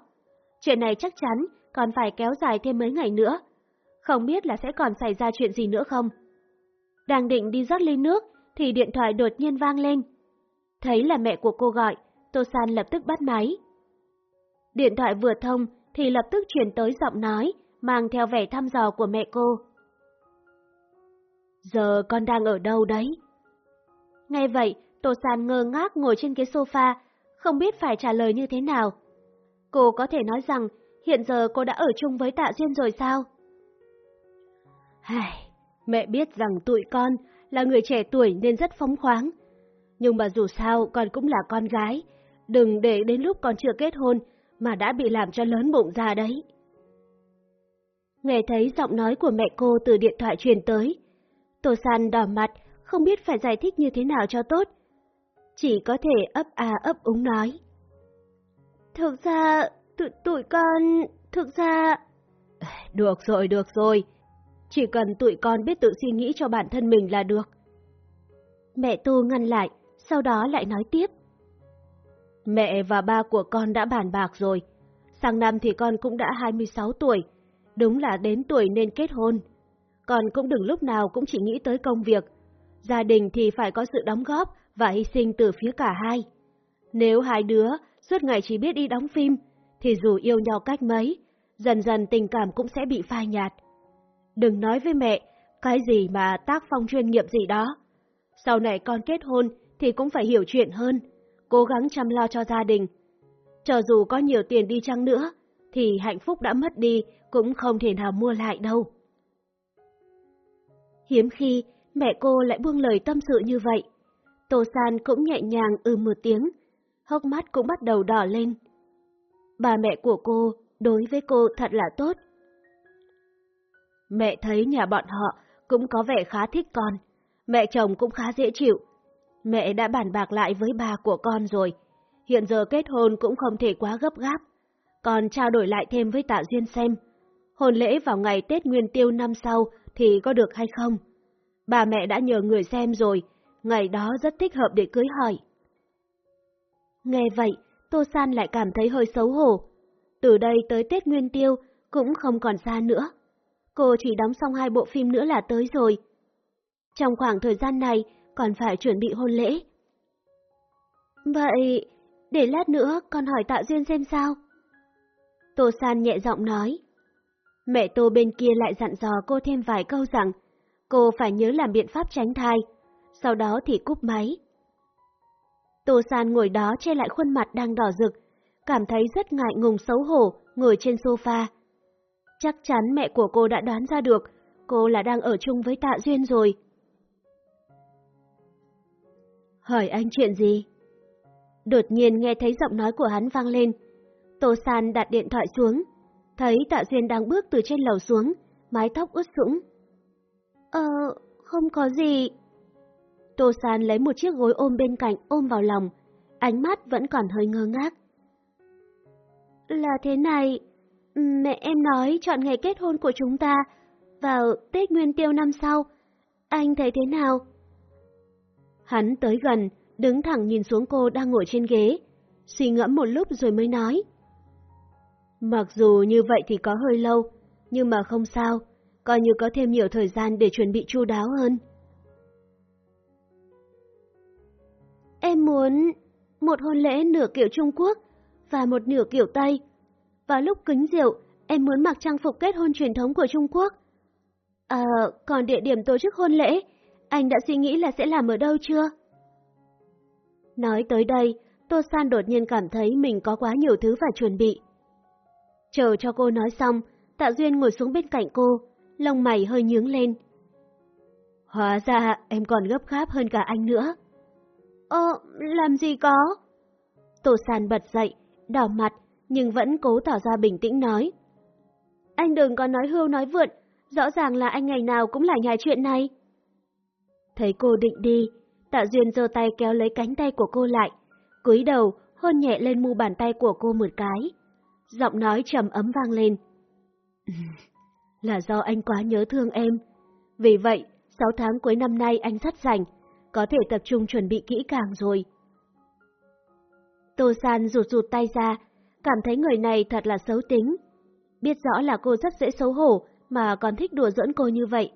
Chuyện này chắc chắn còn phải kéo dài thêm mấy ngày nữa. Không biết là sẽ còn xảy ra chuyện gì nữa không? Đang định đi rót ly nước thì điện thoại đột nhiên vang lên. Thấy là mẹ của cô gọi, Tô San lập tức bắt máy. Điện thoại vừa thông thì lập tức chuyển tới giọng nói, mang theo vẻ thăm dò của mẹ cô. Giờ con đang ở đâu đấy? Nghe vậy, Tô San ngơ ngác ngồi trên cái sofa, không biết phải trả lời như thế nào. Cô có thể nói rằng hiện giờ cô đã ở chung với Tạ Duyên rồi sao? Hài, mẹ biết rằng tụi con là người trẻ tuổi nên rất phóng khoáng. Nhưng mà dù sao con cũng là con gái, đừng để đến lúc con chưa kết hôn mà đã bị làm cho lớn bụng ra đấy. Nghe thấy giọng nói của mẹ cô từ điện thoại truyền tới. Tô San đỏ mặt, không biết phải giải thích như thế nào cho tốt. Chỉ có thể ấp à ấp úng nói. Thực ra, tụi, tụi con, thực ra... Được rồi, được rồi. Chỉ cần tụi con biết tự suy nghĩ cho bản thân mình là được. Mẹ Tu ngăn lại, sau đó lại nói tiếp. Mẹ và ba của con đã bàn bạc rồi. Sang năm thì con cũng đã 26 tuổi. Đúng là đến tuổi nên kết hôn. Con cũng đừng lúc nào cũng chỉ nghĩ tới công việc. Gia đình thì phải có sự đóng góp và hy sinh từ phía cả hai. Nếu hai đứa suốt ngày chỉ biết đi đóng phim, thì dù yêu nhau cách mấy, dần dần tình cảm cũng sẽ bị phai nhạt. Đừng nói với mẹ, cái gì mà tác phong chuyên nghiệp gì đó. Sau này con kết hôn thì cũng phải hiểu chuyện hơn, cố gắng chăm lo cho gia đình. Cho dù có nhiều tiền đi chăng nữa, thì hạnh phúc đã mất đi cũng không thể nào mua lại đâu. Hiếm khi mẹ cô lại buông lời tâm sự như vậy. Tô San cũng nhẹ nhàng ừ một tiếng, hốc mắt cũng bắt đầu đỏ lên. Bà mẹ của cô đối với cô thật là tốt. Mẹ thấy nhà bọn họ cũng có vẻ khá thích con, mẹ chồng cũng khá dễ chịu. Mẹ đã bàn bạc lại với bà của con rồi, hiện giờ kết hôn cũng không thể quá gấp gáp. Còn trao đổi lại thêm với Tạ Duyên xem, hôn lễ vào ngày Tết Nguyên Tiêu năm sau thì có được hay không? Bà mẹ đã nhờ người xem rồi, ngày đó rất thích hợp để cưới hỏi. Nghe vậy, Tô San lại cảm thấy hơi xấu hổ. Từ đây tới Tết Nguyên Tiêu cũng không còn xa nữa. Cô chỉ đóng xong hai bộ phim nữa là tới rồi. Trong khoảng thời gian này còn phải chuẩn bị hôn lễ. Vậy, để lát nữa con hỏi Tạ Duyên xem sao. Tô San nhẹ giọng nói. Mẹ Tô bên kia lại dặn dò cô thêm vài câu rằng cô phải nhớ làm biện pháp tránh thai, sau đó thì cúp máy. Tô San ngồi đó che lại khuôn mặt đang đỏ rực, cảm thấy rất ngại ngùng xấu hổ, ngồi trên sofa. Chắc chắn mẹ của cô đã đoán ra được, cô là đang ở chung với Tạ Duyên rồi. Hỏi anh chuyện gì? Đột nhiên nghe thấy giọng nói của hắn vang lên. Tô San đặt điện thoại xuống, thấy Tạ Duyên đang bước từ trên lầu xuống, mái tóc ướt sũng. Ờ, không có gì. Tô San lấy một chiếc gối ôm bên cạnh ôm vào lòng, ánh mắt vẫn còn hơi ngơ ngác. Là thế này, mẹ em nói chọn ngày kết hôn của chúng ta vào Tết Nguyên Tiêu năm sau. Anh thấy thế nào? Hắn tới gần, đứng thẳng nhìn xuống cô đang ngồi trên ghế, suy ngẫm một lúc rồi mới nói. Mặc dù như vậy thì có hơi lâu, nhưng mà không sao, coi như có thêm nhiều thời gian để chuẩn bị chu đáo hơn. Em muốn một hôn lễ nửa kiểu Trung Quốc và một nửa kiểu Tây. Vào lúc kính rượu, em muốn mặc trang phục kết hôn truyền thống của Trung Quốc. À, còn địa điểm tổ chức hôn lễ, anh đã suy nghĩ là sẽ làm ở đâu chưa? Nói tới đây, Tô San đột nhiên cảm thấy mình có quá nhiều thứ phải chuẩn bị. Chờ cho cô nói xong, Tạ Duyên ngồi xuống bên cạnh cô, lông mày hơi nhướng lên. Hóa ra em còn gấp gáp hơn cả anh nữa. Ơ, làm gì có? Tô Sàn bật dậy, đỏ mặt, nhưng vẫn cố tỏ ra bình tĩnh nói. Anh đừng có nói hưu nói vượn, rõ ràng là anh ngày nào cũng lại nhài chuyện này. Thấy cô định đi, Tạ Duyên giơ tay kéo lấy cánh tay của cô lại, cúi đầu hôn nhẹ lên mu bàn tay của cô một cái. Giọng nói trầm ấm vang lên. là do anh quá nhớ thương em. Vì vậy, 6 tháng cuối năm nay anh rất rảnh, có thể tập trung chuẩn bị kỹ càng rồi. Tô San rụt rụt tay ra, cảm thấy người này thật là xấu tính. Biết rõ là cô rất dễ xấu hổ mà còn thích đùa giỡn cô như vậy.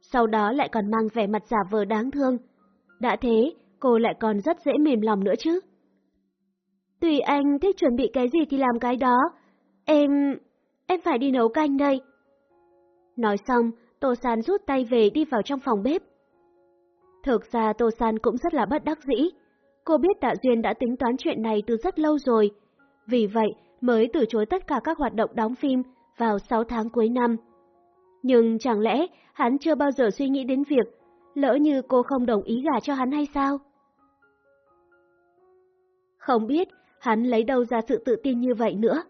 Sau đó lại còn mang vẻ mặt giả vờ đáng thương. Đã thế, cô lại còn rất dễ mềm lòng nữa chứ. Tùy anh thích chuẩn bị cái gì thì làm cái đó. Em... em phải đi nấu canh đây. Nói xong, Tô San rút tay về đi vào trong phòng bếp. Thực ra Tô San cũng rất là bất đắc dĩ. Cô biết Tạ Duyên đã tính toán chuyện này từ rất lâu rồi. Vì vậy mới từ chối tất cả các hoạt động đóng phim vào 6 tháng cuối năm. Nhưng chẳng lẽ hắn chưa bao giờ suy nghĩ đến việc lỡ như cô không đồng ý gả cho hắn hay sao? Không biết hắn lấy đâu ra sự tự tin như vậy nữa.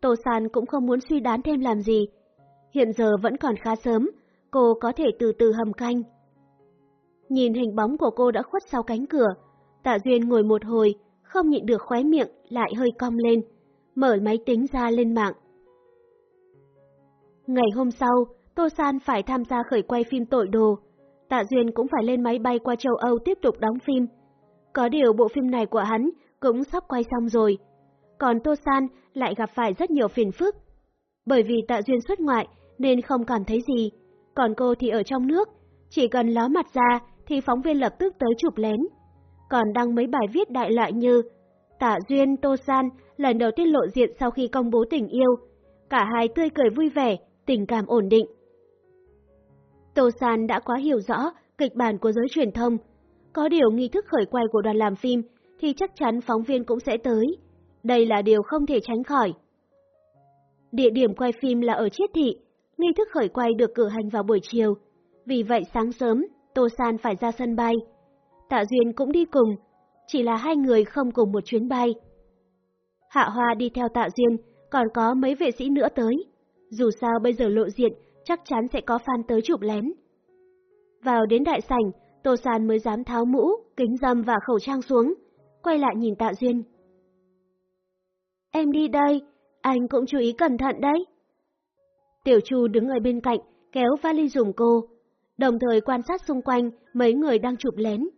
Tô San cũng không muốn suy đoán thêm làm gì. Hiện giờ vẫn còn khá sớm, cô có thể từ từ hầm canh. Nhìn hình bóng của cô đã khuất sau cánh cửa, Tạ Duyên ngồi một hồi, không nhịn được khóe miệng, lại hơi cong lên, mở máy tính ra lên mạng. Ngày hôm sau, Tô San phải tham gia khởi quay phim tội đồ. Tạ Duyên cũng phải lên máy bay qua châu Âu tiếp tục đóng phim. Có điều bộ phim này của hắn cũng sắp quay xong rồi. Còn Tô San lại gặp phải rất nhiều phiền phức. Bởi vì Tạ Duyên xuất ngoại nên không cảm thấy gì. Còn cô thì ở trong nước, chỉ cần ló mặt ra thì phóng viên lập tức tới chụp lén. Còn đăng mấy bài viết đại loại như Tạ Duyên, Tô San lần đầu tiên lộ diện sau khi công bố tình yêu. Cả hai tươi cười vui vẻ, tình cảm ổn định. Tô San đã quá hiểu rõ kịch bản của giới truyền thông. Có điều nghi thức khởi quay của đoàn làm phim thì chắc chắn phóng viên cũng sẽ tới. Đây là điều không thể tránh khỏi. Địa điểm quay phim là ở Chiết Thị, nghi thức khởi quay được cử hành vào buổi chiều. Vì vậy sáng sớm, Tô San phải ra sân bay. Tạ Duyên cũng đi cùng, chỉ là hai người không cùng một chuyến bay. Hạ Hoa đi theo Tạ Duyên, còn có mấy vệ sĩ nữa tới. Dù sao bây giờ lộ diện, chắc chắn sẽ có fan tới chụp lén. Vào đến đại sảnh, Tô San mới dám tháo mũ, kính dâm và khẩu trang xuống, quay lại nhìn Tạ Duyên. Em đi đây, anh cũng chú ý cẩn thận đấy. Tiểu Chu đứng ở bên cạnh, kéo vali dùng cô, đồng thời quan sát xung quanh mấy người đang chụp lén.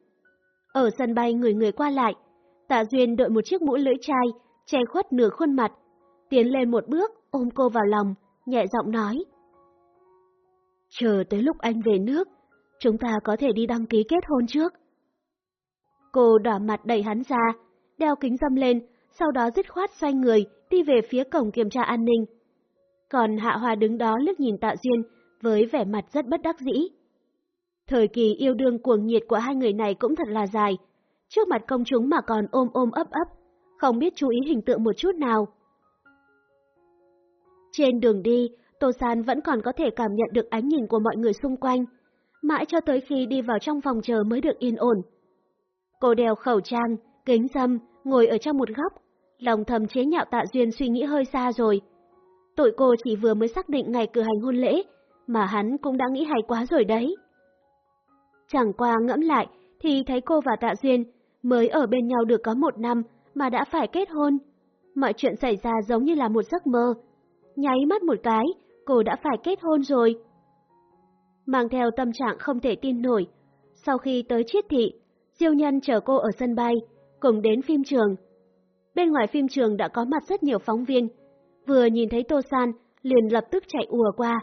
Ở sân bay người người qua lại, Tạ Duyên đội một chiếc mũ lưỡi chai, che khuất nửa khuôn mặt, tiến lên một bước, ôm cô vào lòng, nhẹ giọng nói. Chờ tới lúc anh về nước, chúng ta có thể đi đăng ký kết hôn trước. Cô đỏ mặt đẩy hắn ra, đeo kính dâm lên, sau đó dứt khoát xoay người, đi về phía cổng kiểm tra an ninh. Còn Hạ Hòa đứng đó liếc nhìn Tạ Duyên với vẻ mặt rất bất đắc dĩ. Thời kỳ yêu đương cuồng nhiệt của hai người này cũng thật là dài, trước mặt công chúng mà còn ôm ôm ấp ấp, không biết chú ý hình tượng một chút nào. Trên đường đi, Tô San vẫn còn có thể cảm nhận được ánh nhìn của mọi người xung quanh, mãi cho tới khi đi vào trong phòng chờ mới được yên ổn. Cô đeo khẩu trang, kính dâm, ngồi ở trong một góc, lòng thầm chế nhạo tạ duyên suy nghĩ hơi xa rồi. Tội cô chỉ vừa mới xác định ngày cử hành hôn lễ, mà hắn cũng đã nghĩ hay quá rồi đấy. Chẳng qua ngẫm lại thì thấy cô và Tạ Duyên mới ở bên nhau được có một năm mà đã phải kết hôn. Mọi chuyện xảy ra giống như là một giấc mơ. Nháy mắt một cái, cô đã phải kết hôn rồi. Mang theo tâm trạng không thể tin nổi, sau khi tới chiết thị, Diêu Nhân chở cô ở sân bay, cùng đến phim trường. Bên ngoài phim trường đã có mặt rất nhiều phóng viên, vừa nhìn thấy Tô San liền lập tức chạy ùa qua.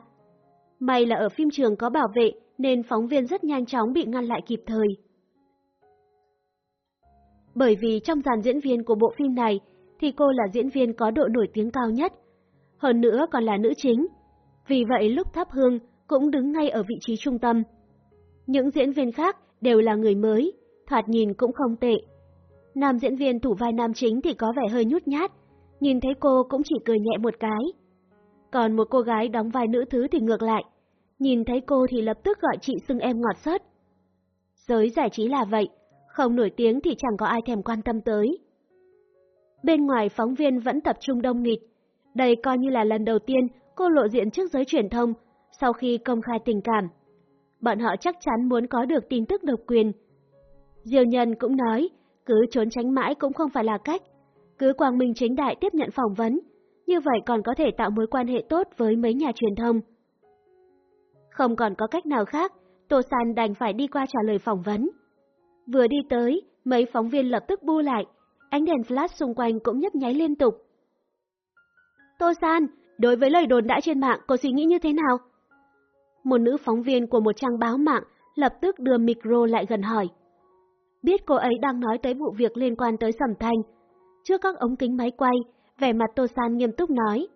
May là ở phim trường có bảo vệ nên phóng viên rất nhanh chóng bị ngăn lại kịp thời. Bởi vì trong dàn diễn viên của bộ phim này thì cô là diễn viên có độ nổi tiếng cao nhất, hơn nữa còn là nữ chính. Vì vậy lúc thắp hương cũng đứng ngay ở vị trí trung tâm. Những diễn viên khác đều là người mới, thoạt nhìn cũng không tệ. Nam diễn viên thủ vai nam chính thì có vẻ hơi nhút nhát, nhìn thấy cô cũng chỉ cười nhẹ một cái. Còn một cô gái đóng vai nữ thứ thì ngược lại, nhìn thấy cô thì lập tức gọi chị xưng em ngọt sớt. Giới giải trí là vậy, không nổi tiếng thì chẳng có ai thèm quan tâm tới. Bên ngoài phóng viên vẫn tập trung đông nghịt, đây coi như là lần đầu tiên cô lộ diện trước giới truyền thông sau khi công khai tình cảm. Bọn họ chắc chắn muốn có được tin tức độc quyền. Diêu Nhân cũng nói, cứ trốn tránh mãi cũng không phải là cách, cứ quang minh chính đại tiếp nhận phỏng vấn, như vậy còn có thể tạo mối quan hệ tốt với mấy nhà truyền thông. Không còn có cách nào khác, Tô San đành phải đi qua trả lời phỏng vấn. Vừa đi tới, mấy phóng viên lập tức bu lại, ánh đèn flash xung quanh cũng nhấp nháy liên tục. Tô San, đối với lời đồn đã trên mạng, cô suy nghĩ như thế nào? Một nữ phóng viên của một trang báo mạng lập tức đưa micro lại gần hỏi. Biết cô ấy đang nói tới vụ việc liên quan tới Sầm Thanh. Trước các ống kính máy quay, vẻ mặt Tô San nghiêm túc nói.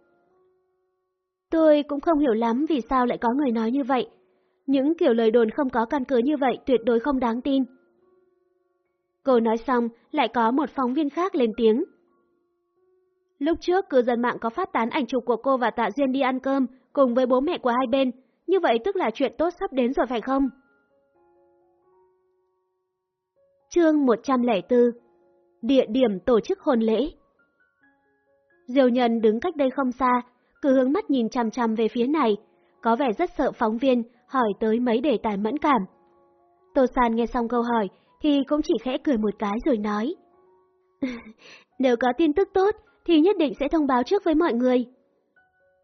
Tôi cũng không hiểu lắm vì sao lại có người nói như vậy. Những kiểu lời đồn không có căn cứ như vậy tuyệt đối không đáng tin. Cô nói xong, lại có một phóng viên khác lên tiếng. Lúc trước cư dân mạng có phát tán ảnh chụp của cô và Tạ Duyên đi ăn cơm cùng với bố mẹ của hai bên, như vậy tức là chuyện tốt sắp đến rồi phải không? Chương 104 Địa điểm tổ chức hôn lễ Diều Nhân đứng cách đây không xa, cứ hướng mắt nhìn chằm chằm về phía này, có vẻ rất sợ phóng viên hỏi tới mấy đề tài mẫn cảm. Tô San nghe xong câu hỏi thì cũng chỉ khẽ cười một cái rồi nói. Nếu có tin tức tốt thì nhất định sẽ thông báo trước với mọi người.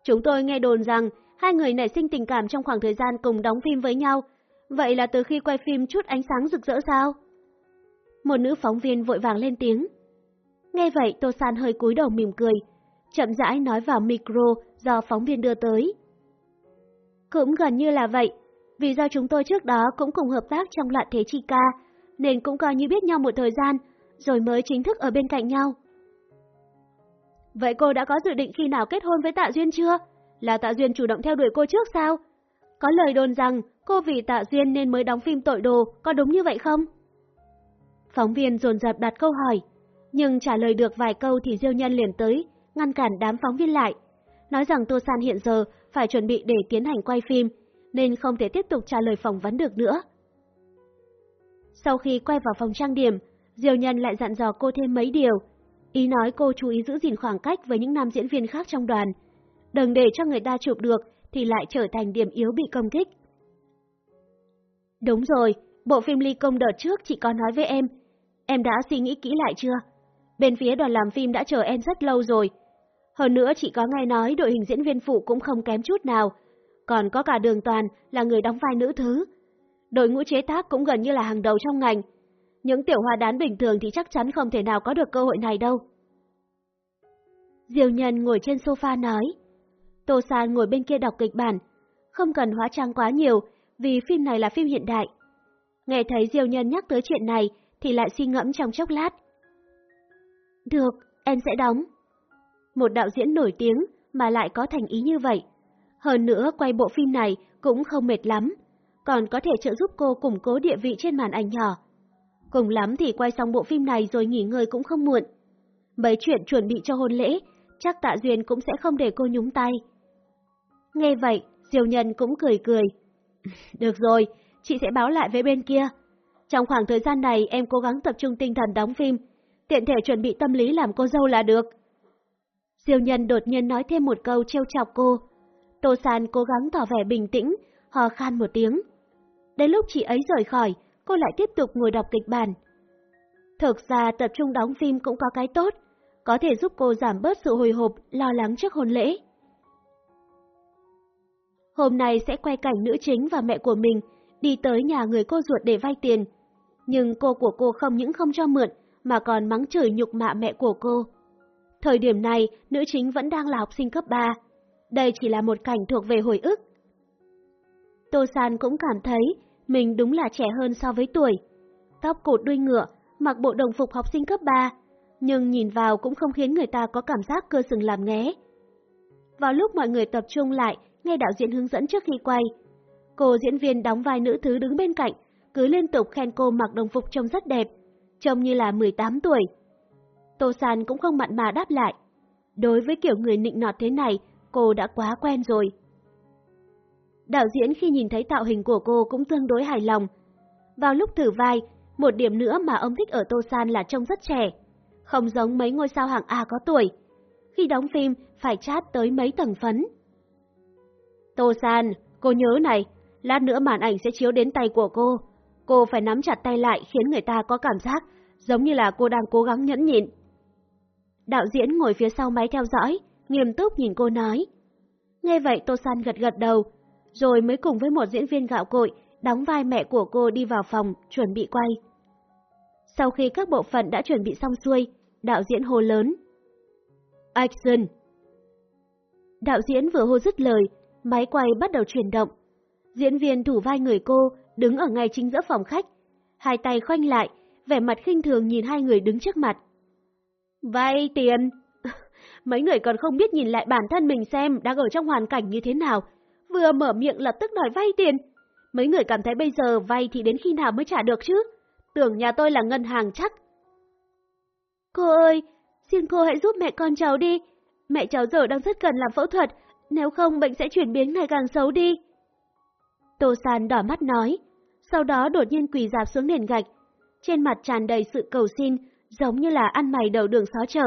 Chúng tôi nghe đồn rằng hai người nảy sinh tình cảm trong khoảng thời gian cùng đóng phim với nhau, vậy là từ khi quay phim chút ánh sáng rực rỡ sao? Một nữ phóng viên vội vàng lên tiếng. Nghe vậy Tô San hơi cúi đầu mỉm cười, chậm rãi nói vào micro do phóng viên đưa tới. Cũng gần như là vậy, vì do chúng tôi trước đó cũng cùng hợp tác trong loạn thế chi ca, nên cũng coi như biết nhau một thời gian, rồi mới chính thức ở bên cạnh nhau. Vậy cô đã có dự định khi nào kết hôn với Tạ Duyên chưa? Là Tạ Duyên chủ động theo đuổi cô trước sao? Có lời đồn rằng cô vì Tạ Duyên nên mới đóng phim tội đồ, có đúng như vậy không? Phóng viên dồn dập đặt câu hỏi, nhưng trả lời được vài câu thì Diêu Nhân liền tới, ngăn cản đám phóng viên lại, nói rằng Tô San hiện giờ phải chuẩn bị để tiến hành quay phim, nên không thể tiếp tục trả lời phỏng vấn được nữa. Sau khi quay vào phòng trang điểm, Diêu Nhân lại dặn dò cô thêm mấy điều. Ý nói cô chú ý giữ gìn khoảng cách với những nam diễn viên khác trong đoàn. Đừng để cho người ta chụp được thì lại trở thành điểm yếu bị công kích. Đúng rồi, bộ phim ly công đợt trước chị có nói với em. Em đã suy nghĩ kỹ lại chưa? Bên phía đoàn làm phim đã chờ em rất lâu rồi. Hơn nữa chị có nghe nói đội hình diễn viên phụ cũng không kém chút nào. Còn có cả đường toàn là người đóng vai nữ thứ. Đội ngũ chế tác cũng gần như là hàng đầu trong ngành. Những tiểu hoa đán bình thường thì chắc chắn không thể nào có được cơ hội này đâu. Diều Nhân ngồi trên sofa nói. Tô San ngồi bên kia đọc kịch bản. Không cần hóa trang quá nhiều, vì phim này là phim hiện đại. Nghe thấy Diêu Nhân nhắc tới chuyện này thì lại suy ngẫm trong chốc lát. Được, em sẽ đóng. Một đạo diễn nổi tiếng mà lại có thành ý như vậy. Hơn nữa quay bộ phim này cũng không mệt lắm, còn có thể trợ giúp cô củng cố địa vị trên màn ảnh nhỏ. Cùng lắm thì quay xong bộ phim này rồi nghỉ ngơi cũng không muộn. Mấy chuyện chuẩn bị cho hôn lễ, chắc tạ Duyên cũng sẽ không để cô nhúng tay. Nghe vậy, Diều Nhân cũng cười cười. Được rồi, chị sẽ báo lại với bên kia. Trong khoảng thời gian này em cố gắng tập trung tinh thần đóng phim, tiện thể chuẩn bị tâm lý làm cô dâu là được. Diêu nhân đột nhiên nói thêm một câu trêu chọc cô. Tô San cố gắng tỏ vẻ bình tĩnh, hò khan một tiếng. Đến lúc chị ấy rời khỏi, cô lại tiếp tục ngồi đọc kịch bản. Thực ra tập trung đóng phim cũng có cái tốt, có thể giúp cô giảm bớt sự hồi hộp, lo lắng trước hôn lễ. Hôm nay sẽ quay cảnh nữ chính và mẹ của mình đi tới nhà người cô ruột để vay tiền. Nhưng cô của cô không những không cho mượn, mà còn mắng chửi nhục mạ mẹ của cô. Thời điểm này, nữ chính vẫn đang là học sinh cấp 3. Đây chỉ là một cảnh thuộc về hồi ức. Tô San cũng cảm thấy mình đúng là trẻ hơn so với tuổi. Tóc cột đuôi ngựa, mặc bộ đồng phục học sinh cấp 3, nhưng nhìn vào cũng không khiến người ta có cảm giác cơ sừng làm nghé. Vào lúc mọi người tập trung lại, nghe đạo diễn hướng dẫn trước khi quay, cô diễn viên đóng vai nữ thứ đứng bên cạnh, cứ liên tục khen cô mặc đồng phục trông rất đẹp, trông như là 18 tuổi. Tô San cũng không mặn mà đáp lại. Đối với kiểu người nịnh nọt thế này, cô đã quá quen rồi. Đạo diễn khi nhìn thấy tạo hình của cô cũng tương đối hài lòng. Vào lúc thử vai, một điểm nữa mà ông thích ở Tô San là trông rất trẻ, không giống mấy ngôi sao hạng A có tuổi. Khi đóng phim, phải chát tới mấy tầng phấn. Tô San, cô nhớ này, lát nữa màn ảnh sẽ chiếu đến tay của cô. Cô phải nắm chặt tay lại khiến người ta có cảm giác giống như là cô đang cố gắng nhẫn nhịn. Đạo diễn ngồi phía sau máy theo dõi, nghiêm túc nhìn cô nói. Nghe vậy Tô San gật gật đầu, rồi mới cùng với một diễn viên gạo cội đóng vai mẹ của cô đi vào phòng chuẩn bị quay. Sau khi các bộ phận đã chuẩn bị xong xuôi, đạo diễn hô lớn. Action! Đạo diễn vừa hô dứt lời, máy quay bắt đầu chuyển động. Diễn viên thủ vai người cô đứng ở ngay chính giữa phòng khách, hai tay khoanh lại, vẻ mặt khinh thường nhìn hai người đứng trước mặt. Vay tiền! Mấy người còn không biết nhìn lại bản thân mình xem đang ở trong hoàn cảnh như thế nào. Vừa mở miệng lập tức đòi vay tiền. Mấy người cảm thấy bây giờ vay thì đến khi nào mới trả được chứ? Tưởng nhà tôi là ngân hàng chắc. Cô ơi, xin cô hãy giúp mẹ con cháu đi. Mẹ cháu giờ đang rất cần làm phẫu thuật, nếu không bệnh sẽ chuyển biến ngày càng xấu đi. Tô San đỏ mắt nói, sau đó đột nhiên quỳ dạp xuống nền gạch. Trên mặt tràn đầy sự cầu xin, giống như là ăn mày đầu đường xó chợ.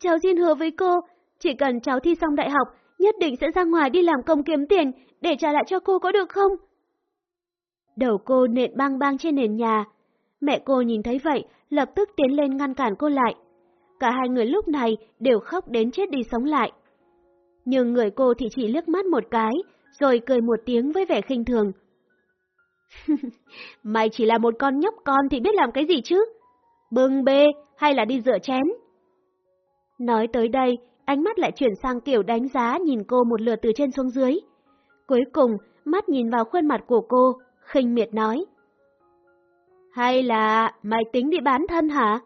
Cháu xin hứa với cô, chỉ cần cháu thi xong đại học, nhất định sẽ ra ngoài đi làm công kiếm tiền để trả lại cho cô có được không? Đầu cô nện bang bang trên nền nhà. Mẹ cô nhìn thấy vậy, lập tức tiến lên ngăn cản cô lại. Cả hai người lúc này đều khóc đến chết đi sống lại. Nhưng người cô thì chỉ liếc mắt một cái, rồi cười một tiếng với vẻ khinh thường. Mày chỉ là một con nhóc con thì biết làm cái gì chứ? Bưng bê hay là đi rửa chén? Nói tới đây, ánh mắt lại chuyển sang kiểu đánh giá nhìn cô một lượt từ trên xuống dưới. Cuối cùng, mắt nhìn vào khuôn mặt của cô, khinh miệt nói. Hay là mày tính đi bán thân hả?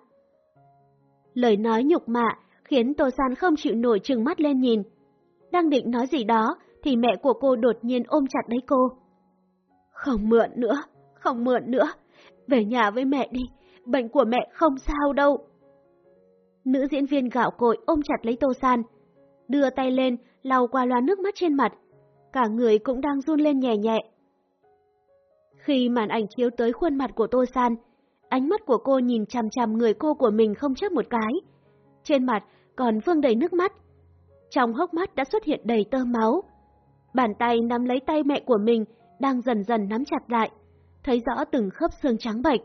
Lời nói nhục mạ khiến Tô San không chịu nổi trừng mắt lên nhìn. Đang định nói gì đó thì mẹ của cô đột nhiên ôm chặt lấy cô. Không mượn nữa, không mượn nữa. Về nhà với mẹ đi, bệnh của mẹ không sao đâu. Nữ diễn viên gạo cội ôm chặt lấy Tô San, đưa tay lên lau qua loa nước mắt trên mặt. Cả người cũng đang run lên nhẹ nhẹ. Khi màn ảnh chiếu tới khuôn mặt của Tô San, ánh mắt của cô nhìn chằm chằm người cô của mình không chớp một cái. Trên mặt còn vương đầy nước mắt. Trong hốc mắt đã xuất hiện đầy tơ máu. Bàn tay nắm lấy tay mẹ của mình đang dần dần nắm chặt lại, thấy rõ từng khớp xương trắng bệch.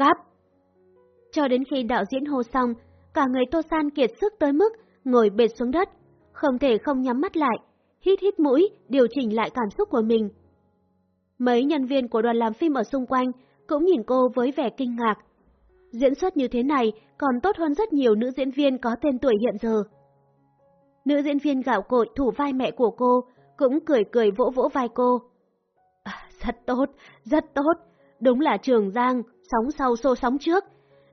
Cáp! Cho đến khi đạo diễn hô xong, cả người Tô San kiệt sức tới mức ngồi bệt xuống đất, không thể không nhắm mắt lại, hít hít mũi, điều chỉnh lại cảm xúc của mình. Mấy nhân viên của đoàn làm phim ở xung quanh cũng nhìn cô với vẻ kinh ngạc. Diễn xuất như thế này còn tốt hơn rất nhiều nữ diễn viên có tên tuổi hiện giờ. Nữ diễn viên gạo cội thủ vai mẹ của cô cũng cười cười vỗ vỗ vai cô. À, rất tốt, rất tốt, đúng là Trường Giang, sóng sau xô sóng trước.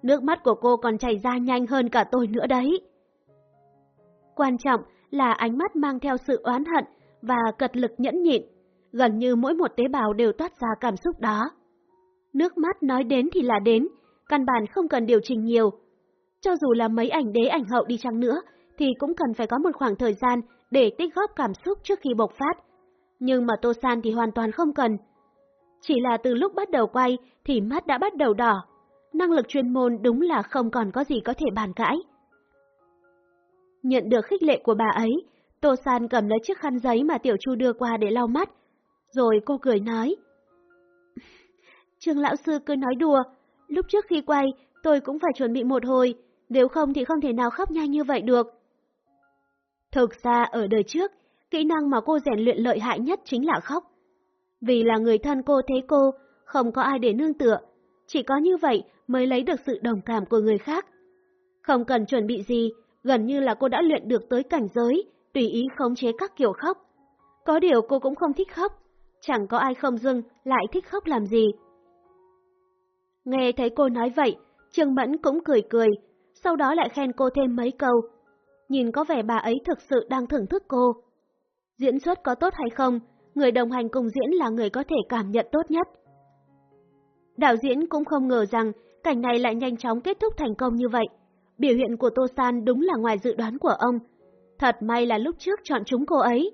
Nước mắt của cô còn chảy ra nhanh hơn cả tôi nữa đấy. Quan trọng là ánh mắt mang theo sự oán hận và cật lực nhẫn nhịn, gần như mỗi một tế bào đều toát ra cảm xúc đó. Nước mắt nói đến thì là đến, căn bản không cần điều chỉnh nhiều. Cho dù là mấy ảnh đế ảnh hậu đi chăng nữa, thì cũng cần phải có một khoảng thời gian để tích góp cảm xúc trước khi bộc phát. Nhưng mà Tô San thì hoàn toàn không cần. Chỉ là từ lúc bắt đầu quay thì mắt đã bắt đầu đỏ. Năng lực chuyên môn đúng là không còn có gì có thể bàn cãi. Nhận được khích lệ của bà ấy, Tô San cầm lấy chiếc khăn giấy mà Tiểu Chu đưa qua để lau mắt. Rồi cô cười nói. Trương lão sư cứ nói đùa, lúc trước khi quay tôi cũng phải chuẩn bị một hồi, nếu không thì không thể nào khóc nhanh như vậy được. Thực ra ở đời trước, kỹ năng mà cô rèn luyện lợi hại nhất chính là khóc. Vì là người thân cô thế cô, không có ai để nương tựa, chỉ có như vậy mới lấy được sự đồng cảm của người khác. Không cần chuẩn bị gì, gần như là cô đã luyện được tới cảnh giới, tùy ý khống chế các kiểu khóc. Có điều cô cũng không thích khóc, chẳng có ai không dưng lại thích khóc làm gì. Nghe thấy cô nói vậy, Trương Mẫn cũng cười cười, sau đó lại khen cô thêm mấy câu. Nhìn có vẻ bà ấy thực sự đang thưởng thức cô. Diễn xuất có tốt hay không, người đồng hành cùng diễn là người có thể cảm nhận tốt nhất. Đạo diễn cũng không ngờ rằng cảnh này lại nhanh chóng kết thúc thành công như vậy. Biểu hiện của Tô San đúng là ngoài dự đoán của ông. Thật may là lúc trước chọn chúng cô ấy.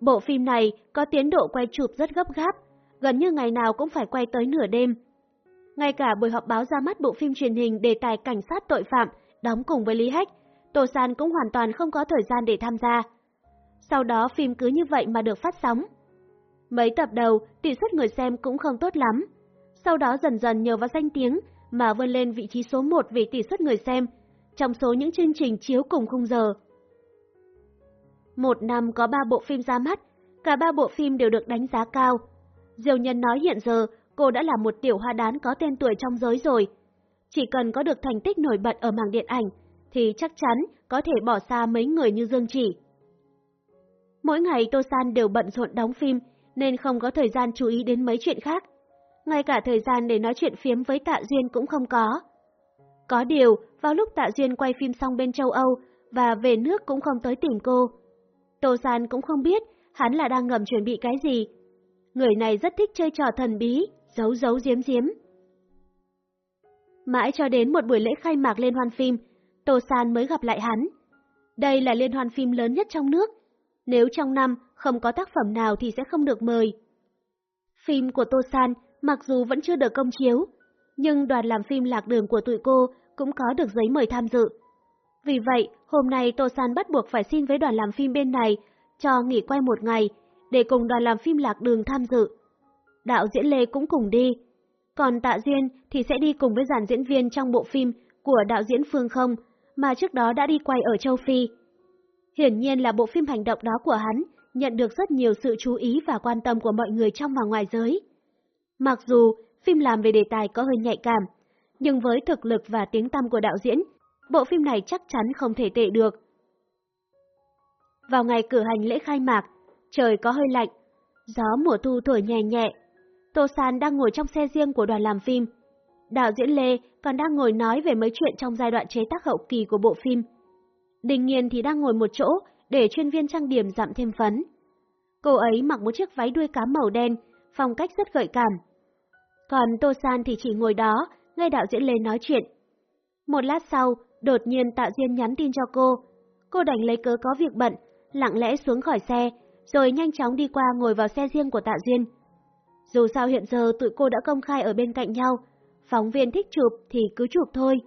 Bộ phim này có tiến độ quay chụp rất gấp gáp, gần như ngày nào cũng phải quay tới nửa đêm. Ngay cả buổi họp báo ra mắt bộ phim truyền hình đề tài cảnh sát tội phạm đóng cùng với Lý Hách, Tô San cũng hoàn toàn không có thời gian để tham gia. Sau đó phim cứ như vậy mà được phát sóng. Mấy tập đầu, tỷ suất người xem cũng không tốt lắm. Sau đó dần dần nhờ vào danh tiếng mà vươn lên vị trí số 1 về tỷ suất người xem, trong số những chương trình chiếu cùng khung giờ. Một năm có ba bộ phim ra mắt, cả ba bộ phim đều được đánh giá cao. Diều Nhân nói hiện giờ cô đã là một tiểu hoa đán có tên tuổi trong giới rồi. Chỉ cần có được thành tích nổi bật ở mảng điện ảnh, thì chắc chắn có thể bỏ xa mấy người như Dương Chỉ. Mỗi ngày Tô San đều bận rộn đóng phim, nên không có thời gian chú ý đến mấy chuyện khác. Ngay cả thời gian để nói chuyện phiếm với Tạ Duyên cũng không có. Có điều, vào lúc Tạ Duyên quay phim xong bên châu Âu và về nước cũng không tới tìm cô. Tô San cũng không biết hắn là đang ngầm chuẩn bị cái gì. Người này rất thích chơi trò thần bí, giấu giấu giếm giếm. Mãi cho đến một buổi lễ khai mạc liên hoan phim, Tô San mới gặp lại hắn. Đây là liên hoan phim lớn nhất trong nước. Nếu trong năm không có tác phẩm nào thì sẽ không được mời. Phim của Tô San mặc dù vẫn chưa được công chiếu, nhưng đoàn làm phim lạc đường của tụi cô cũng có được giấy mời tham dự. Vì vậy, hôm nay Tô San bắt buộc phải xin với đoàn làm phim bên này cho nghỉ quay một ngày để cùng đoàn làm phim lạc đường tham dự. Đạo diễn Lê cũng cùng đi, còn Tạ Duyên thì sẽ đi cùng với dàn diễn viên trong bộ phim của đạo diễn Phương Không mà trước đó đã đi quay ở châu Phi. Hiển nhiên là bộ phim hành động đó của hắn nhận được rất nhiều sự chú ý và quan tâm của mọi người trong và ngoài giới. Mặc dù phim làm về đề tài có hơi nhạy cảm, nhưng với thực lực và tiếng tăm của đạo diễn, bộ phim này chắc chắn không thể tệ được. Vào ngày cử hành lễ khai mạc, trời có hơi lạnh, gió mùa thu thổi nhẹ nhẹ. Tô San đang ngồi trong xe riêng của đoàn làm phim. Đạo diễn Lê còn đang ngồi nói về mấy chuyện trong giai đoạn chế tác hậu kỳ của bộ phim. Đình Nghiên thì đang ngồi một chỗ để chuyên viên trang điểm dặm thêm phấn. Cô ấy mặc một chiếc váy đuôi cá màu đen, phong cách rất gợi cảm. Còn Tô San thì chỉ ngồi đó, nghe đạo diễn Lê nói chuyện. Một lát sau, đột nhiên Tạ Duyên nhắn tin cho cô. Cô đành lấy cớ có việc bận, lặng lẽ xuống khỏi xe, rồi nhanh chóng đi qua ngồi vào xe riêng của Tạ Duyên. Dù sao hiện giờ tụi cô đã công khai ở bên cạnh nhau, phóng viên thích chụp thì cứ chụp thôi.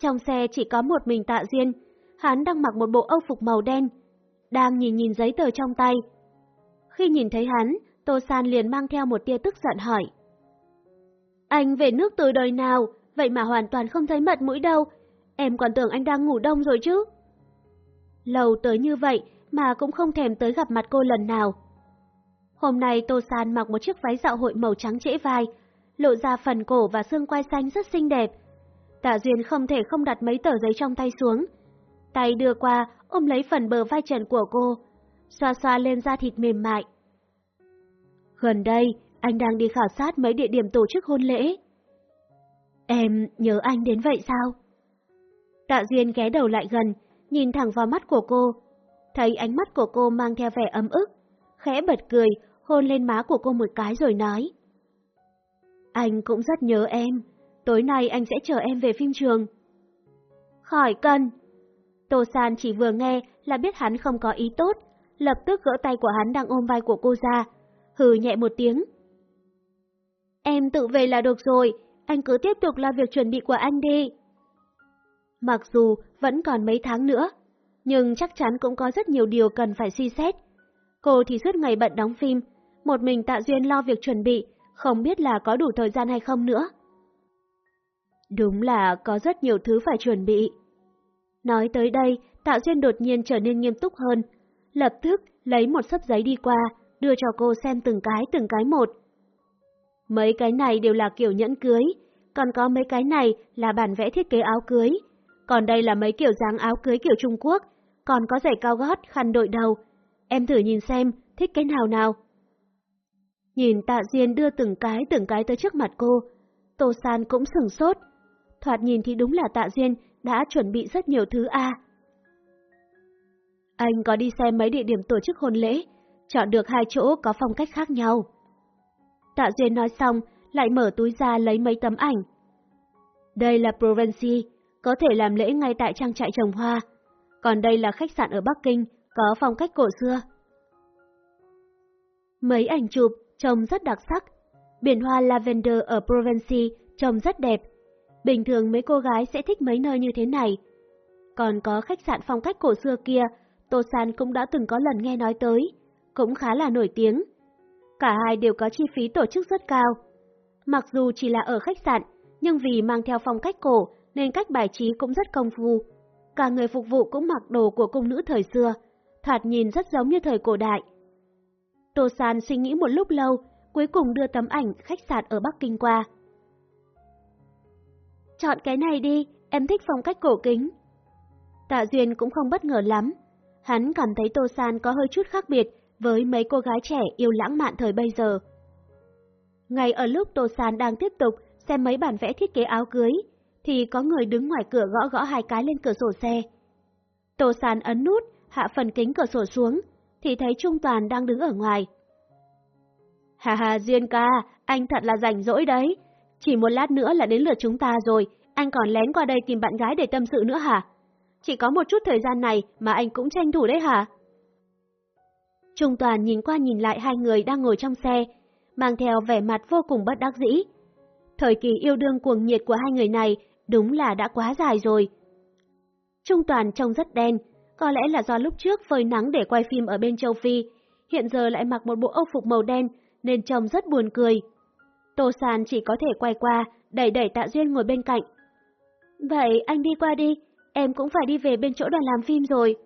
Trong xe chỉ có một mình tạ Diên, hắn đang mặc một bộ âu phục màu đen, đang nhìn nhìn giấy tờ trong tay. Khi nhìn thấy hắn, Tô San liền mang theo một tia tức giận hỏi. Anh về nước từ đời nào, vậy mà hoàn toàn không thấy mật mũi đâu, em còn tưởng anh đang ngủ đông rồi chứ. Lâu tới như vậy mà cũng không thèm tới gặp mặt cô lần nào. Hôm nay Tô San mặc một chiếc váy dạo hội màu trắng trễ vai, lộ ra phần cổ và xương quai xanh rất xinh đẹp. Tạ Duyên không thể không đặt mấy tờ giấy trong tay xuống. Tay đưa qua, ôm lấy phần bờ vai trần của cô, xoa xoa lên da thịt mềm mại. Gần đây, anh đang đi khảo sát mấy địa điểm tổ chức hôn lễ. Em nhớ anh đến vậy sao? Tạ Duyên ghé đầu lại gần, nhìn thẳng vào mắt của cô. Thấy ánh mắt của cô mang theo vẻ ấm ức, khẽ bật cười, hôn lên má của cô một cái rồi nói. Anh cũng rất nhớ em, tối nay anh sẽ chờ em về phim trường. Khỏi cần. Tô San chỉ vừa nghe là biết hắn không có ý tốt, lập tức gỡ tay của hắn đang ôm vai của cô ra, hừ nhẹ một tiếng. Em tự về là được rồi, anh cứ tiếp tục lo việc chuẩn bị của anh đi. Mặc dù vẫn còn mấy tháng nữa, nhưng chắc chắn cũng có rất nhiều điều cần phải suy xét. Cô thì suốt ngày bận đóng phim, một mình Tạ Duyên lo việc chuẩn bị, không biết là có đủ thời gian hay không nữa. Đúng là có rất nhiều thứ phải chuẩn bị. Nói tới đây, Tạ Duyên đột nhiên trở nên nghiêm túc hơn, lập tức lấy một sấp giấy đi qua, đưa cho cô xem từng cái từng cái một. Mấy cái này đều là kiểu nhẫn cưới, còn có mấy cái này là bản vẽ thiết kế áo cưới, còn đây là mấy kiểu dáng áo cưới kiểu Trung Quốc, còn có giày cao gót, khăn đội đầu. Em thử nhìn xem, thích cái nào nào. Nhìn tạ Duyên đưa từng cái từng cái tới trước mặt cô, Tô San cũng sừng sốt. Thoạt nhìn thì đúng là tạ Duyên đã chuẩn bị rất nhiều thứ A. Anh có đi xem mấy địa điểm tổ chức hôn lễ, chọn được hai chỗ có phong cách khác nhau. Tạ Duyên nói xong, lại mở túi ra lấy mấy tấm ảnh. Đây là Provence, có thể làm lễ ngay tại trang trại trồng hoa. Còn đây là khách sạn ở Bắc Kinh, có phong cách cổ xưa. Mấy ảnh chụp trông rất đặc sắc. Biển hoa lavender ở Provence trông rất đẹp. Bình thường mấy cô gái sẽ thích mấy nơi như thế này. Còn có khách sạn phong cách cổ xưa kia, Tô San cũng đã từng có lần nghe nói tới, cũng khá là nổi tiếng. Cả hai đều có chi phí tổ chức rất cao. Mặc dù chỉ là ở khách sạn, nhưng vì mang theo phong cách cổ nên cách bài trí cũng rất công phu. Cả người phục vụ cũng mặc đồ của cung nữ thời xưa, thoạt nhìn rất giống như thời cổ đại. Tô San suy nghĩ một lúc lâu, cuối cùng đưa tấm ảnh khách sạn ở Bắc Kinh qua. Chọn cái này đi, em thích phong cách cổ kính. Tạ Duyên cũng không bất ngờ lắm. Hắn cảm thấy Tô San có hơi chút khác biệt với mấy cô gái trẻ yêu lãng mạn thời bây giờ. Ngay ở lúc Tô San đang tiếp tục xem mấy bản vẽ thiết kế áo cưới, thì có người đứng ngoài cửa gõ gõ hai cái lên cửa sổ xe. Tô San ấn nút, hạ phần kính cửa sổ xuống, thì thấy Trung Toàn đang đứng ở ngoài. Hà hà Duyên ca, anh thật là rảnh rỗi đấy. Chỉ một lát nữa là đến lượt chúng ta rồi, anh còn lén qua đây tìm bạn gái để tâm sự nữa hả? Chỉ có một chút thời gian này mà anh cũng tranh thủ đấy hả? Trung Toàn nhìn qua nhìn lại hai người đang ngồi trong xe, mang theo vẻ mặt vô cùng bất đắc dĩ. Thời kỳ yêu đương cuồng nhiệt của hai người này đúng là đã quá dài rồi. Trung Toàn trông rất đen, có lẽ là do lúc trước phơi nắng để quay phim ở bên châu Phi, hiện giờ lại mặc một bộ âu phục màu đen nên trông rất buồn cười. Tô San chỉ có thể quay qua, đẩy đẩy Tạ Duyên ngồi bên cạnh. Vậy anh đi qua đi, em cũng phải đi về bên chỗ đoàn làm phim rồi.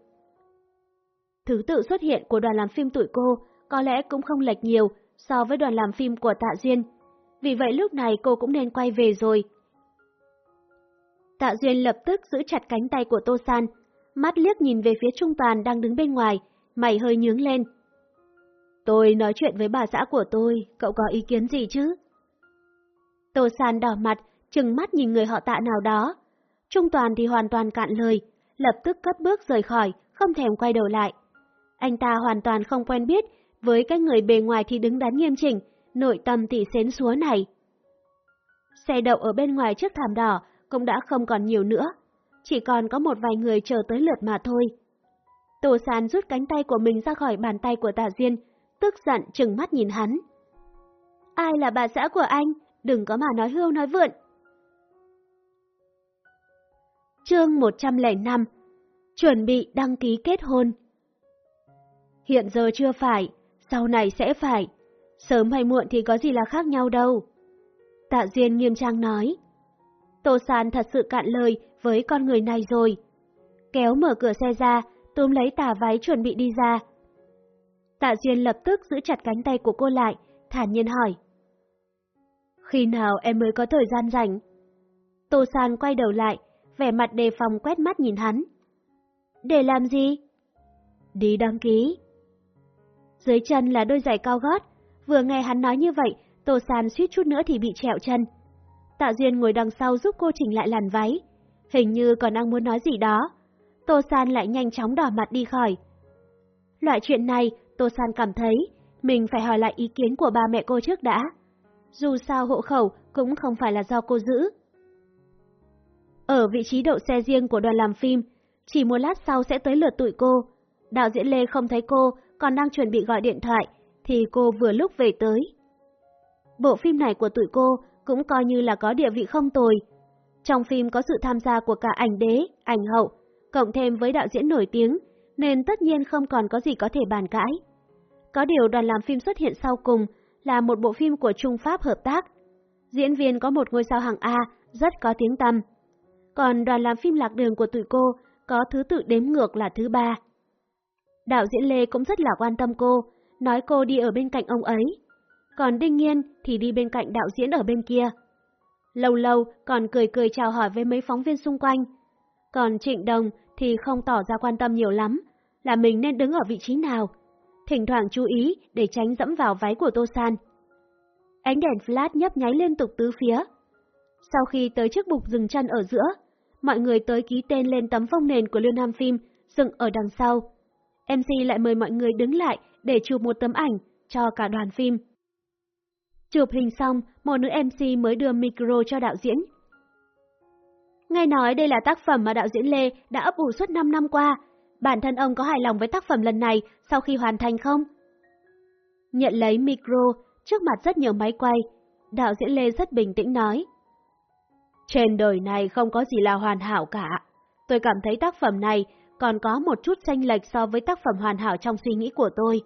Thứ tự xuất hiện của đoàn làm phim tuổi cô có lẽ cũng không lệch nhiều so với đoàn làm phim của Tạ Duyên. Vì vậy lúc này cô cũng nên quay về rồi. Tạ Duyên lập tức giữ chặt cánh tay của Tô San, mắt liếc nhìn về phía Trung Toàn đang đứng bên ngoài, mày hơi nhướng lên. Tôi nói chuyện với bà xã của tôi, cậu có ý kiến gì chứ? Tô San đỏ mặt, chừng mắt nhìn người họ tạ nào đó. Trung Toàn thì hoàn toàn cạn lời, lập tức cất bước rời khỏi, không thèm quay đầu lại. Anh ta hoàn toàn không quen biết với cái người bề ngoài thì đứng đắn nghiêm chỉnh, nội tâm thì xến xúa này. Xe đậu ở bên ngoài chiếc thảm đỏ cũng đã không còn nhiều nữa, chỉ còn có một vài người chờ tới lượt mà thôi. Tô San rút cánh tay của mình ra khỏi bàn tay của Tạ Diên, tức giận chừng mắt nhìn hắn. Ai là bà xã của anh? Đừng có mà nói hưu nói vượn. Chương 105 Chuẩn bị đăng ký kết hôn Hiện giờ chưa phải, sau này sẽ phải. Sớm hay muộn thì có gì là khác nhau đâu. Tạ Duyên nghiêm trang nói. Tô San thật sự cạn lời với con người này rồi. Kéo mở cửa xe ra, túm lấy tà váy chuẩn bị đi ra. Tạ Duyên lập tức giữ chặt cánh tay của cô lại, thản nhiên hỏi. Khi nào em mới có thời gian rảnh? Tô San quay đầu lại, vẻ mặt đề phòng quét mắt nhìn hắn. Để làm gì? Đi đăng ký. Dưới chân là đôi giày cao gót, vừa nghe hắn nói như vậy, Tô San suýt chút nữa thì bị trẹo chân. Tạ Duyên ngồi đằng sau giúp cô chỉnh lại làn váy, hình như còn đang muốn nói gì đó. Tô San lại nhanh chóng đỏ mặt đi khỏi. Loại chuyện này, Tô San cảm thấy mình phải hỏi lại ý kiến của ba mẹ cô trước đã. Dù sao hộ khẩu cũng không phải là do cô giữ. Ở vị trí đậu xe riêng của đoàn làm phim, chỉ một lát sau sẽ tới lượt tụi cô. Đạo diễn Lê không thấy cô, còn đang chuẩn bị gọi điện thoại, thì cô vừa lúc về tới. Bộ phim này của tụi cô cũng coi như là có địa vị không tồi. Trong phim có sự tham gia của cả ảnh đế, ảnh hậu, cộng thêm với đạo diễn nổi tiếng, nên tất nhiên không còn có gì có thể bàn cãi. Có điều đoàn làm phim xuất hiện sau cùng là một bộ phim của Trung Pháp hợp tác. Diễn viên có một ngôi sao hàng A, rất có tiếng tăm. Còn đoàn làm phim lạc đường của tụi cô có thứ tự đếm ngược là thứ ba. Đạo diễn Lê cũng rất là quan tâm cô, nói cô đi ở bên cạnh ông ấy. Còn Đinh Nhiên thì đi bên cạnh đạo diễn ở bên kia. Lâu lâu còn cười cười chào hỏi với mấy phóng viên xung quanh. Còn Trịnh Đồng thì không tỏ ra quan tâm nhiều lắm, là mình nên đứng ở vị trí nào. Thỉnh thoảng chú ý để tránh dẫm vào váy của Tô San. Ánh đèn flash nhấp nháy liên tục tứ phía. Sau khi tới chiếc bục dừng chân ở giữa, mọi người tới ký tên lên tấm phong nền của Liên Nam Phim dựng ở đằng sau. MC lại mời mọi người đứng lại để chụp một tấm ảnh cho cả đoàn phim. Chụp hình xong, một nữ MC mới đưa micro cho đạo diễn. Nghe nói đây là tác phẩm mà đạo diễn Lê đã ấp ủ suốt 5 năm qua. Bản thân ông có hài lòng với tác phẩm lần này sau khi hoàn thành không? Nhận lấy micro, trước mặt rất nhiều máy quay, đạo diễn Lê rất bình tĩnh nói. Trên đời này không có gì là hoàn hảo cả. Tôi cảm thấy tác phẩm này còn có một chút tranh lệch so với tác phẩm hoàn hảo trong suy nghĩ của tôi.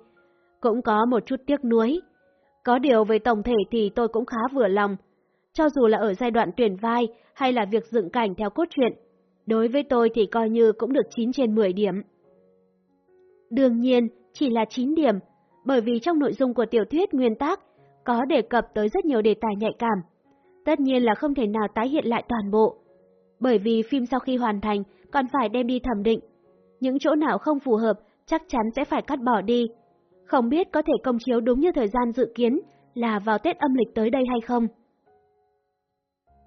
Cũng có một chút tiếc nuối. Có điều về tổng thể thì tôi cũng khá vừa lòng. Cho dù là ở giai đoạn tuyển vai hay là việc dựng cảnh theo cốt truyện, đối với tôi thì coi như cũng được 9 trên 10 điểm. Đương nhiên, chỉ là 9 điểm, bởi vì trong nội dung của tiểu thuyết nguyên tác có đề cập tới rất nhiều đề tài nhạy cảm. Tất nhiên là không thể nào tái hiện lại toàn bộ. Bởi vì phim sau khi hoàn thành còn phải đem đi thẩm định. Những chỗ nào không phù hợp chắc chắn sẽ phải cắt bỏ đi. Không biết có thể công chiếu đúng như thời gian dự kiến là vào Tết âm lịch tới đây hay không.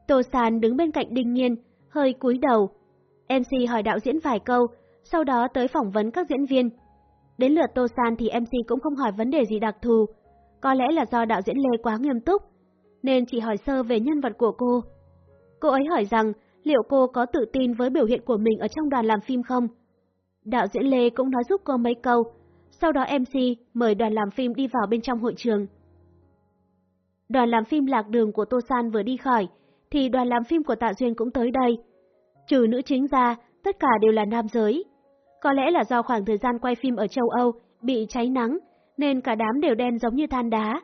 Tô Sàn đứng bên cạnh Đinh Nhiên, hơi cúi đầu. MC hỏi đạo diễn vài câu, sau đó tới phỏng vấn các diễn viên. Đến lượt Tô San thì MC cũng không hỏi vấn đề gì đặc thù. Có lẽ là do đạo diễn Lê quá nghiêm túc, nên chỉ hỏi sơ về nhân vật của cô. Cô ấy hỏi rằng liệu cô có tự tin với biểu hiện của mình ở trong đoàn làm phim không? Đạo diễn Lê cũng nói giúp cô mấy câu, sau đó MC mời đoàn làm phim đi vào bên trong hội trường. Đoàn làm phim lạc đường của Tô San vừa đi khỏi, thì đoàn làm phim của Tạ Duyên cũng tới đây. Trừ nữ chính ra, tất cả đều là nam giới. Có lẽ là do khoảng thời gian quay phim ở châu Âu bị cháy nắng, nên cả đám đều đen giống như than đá.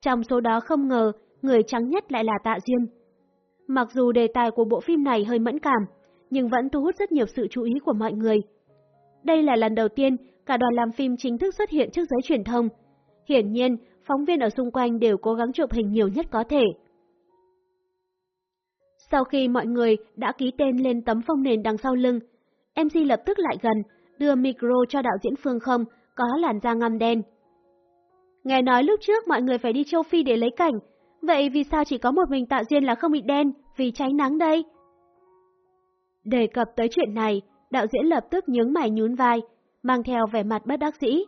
Trong số đó không ngờ, người trắng nhất lại là Tạ Duyên. Mặc dù đề tài của bộ phim này hơi mẫn cảm, nhưng vẫn thu hút rất nhiều sự chú ý của mọi người. Đây là lần đầu tiên cả đoàn làm phim chính thức xuất hiện trước giới truyền thông. Hiển nhiên, phóng viên ở xung quanh đều cố gắng chụp hình nhiều nhất có thể. Sau khi mọi người đã ký tên lên tấm phong nền đằng sau lưng, MC lập tức lại gần, đưa micro cho đạo diễn Phương Không có làn da ngăm đen. Nghe nói lúc trước mọi người phải đi châu Phi để lấy cảnh, vậy vì sao chỉ có một mình Tạ Duyên là không bị đen vì cháy nắng đây? Đề cập tới chuyện này, đạo diễn lập tức nhướng mày nhún vai, mang theo vẻ mặt bất đắc dĩ.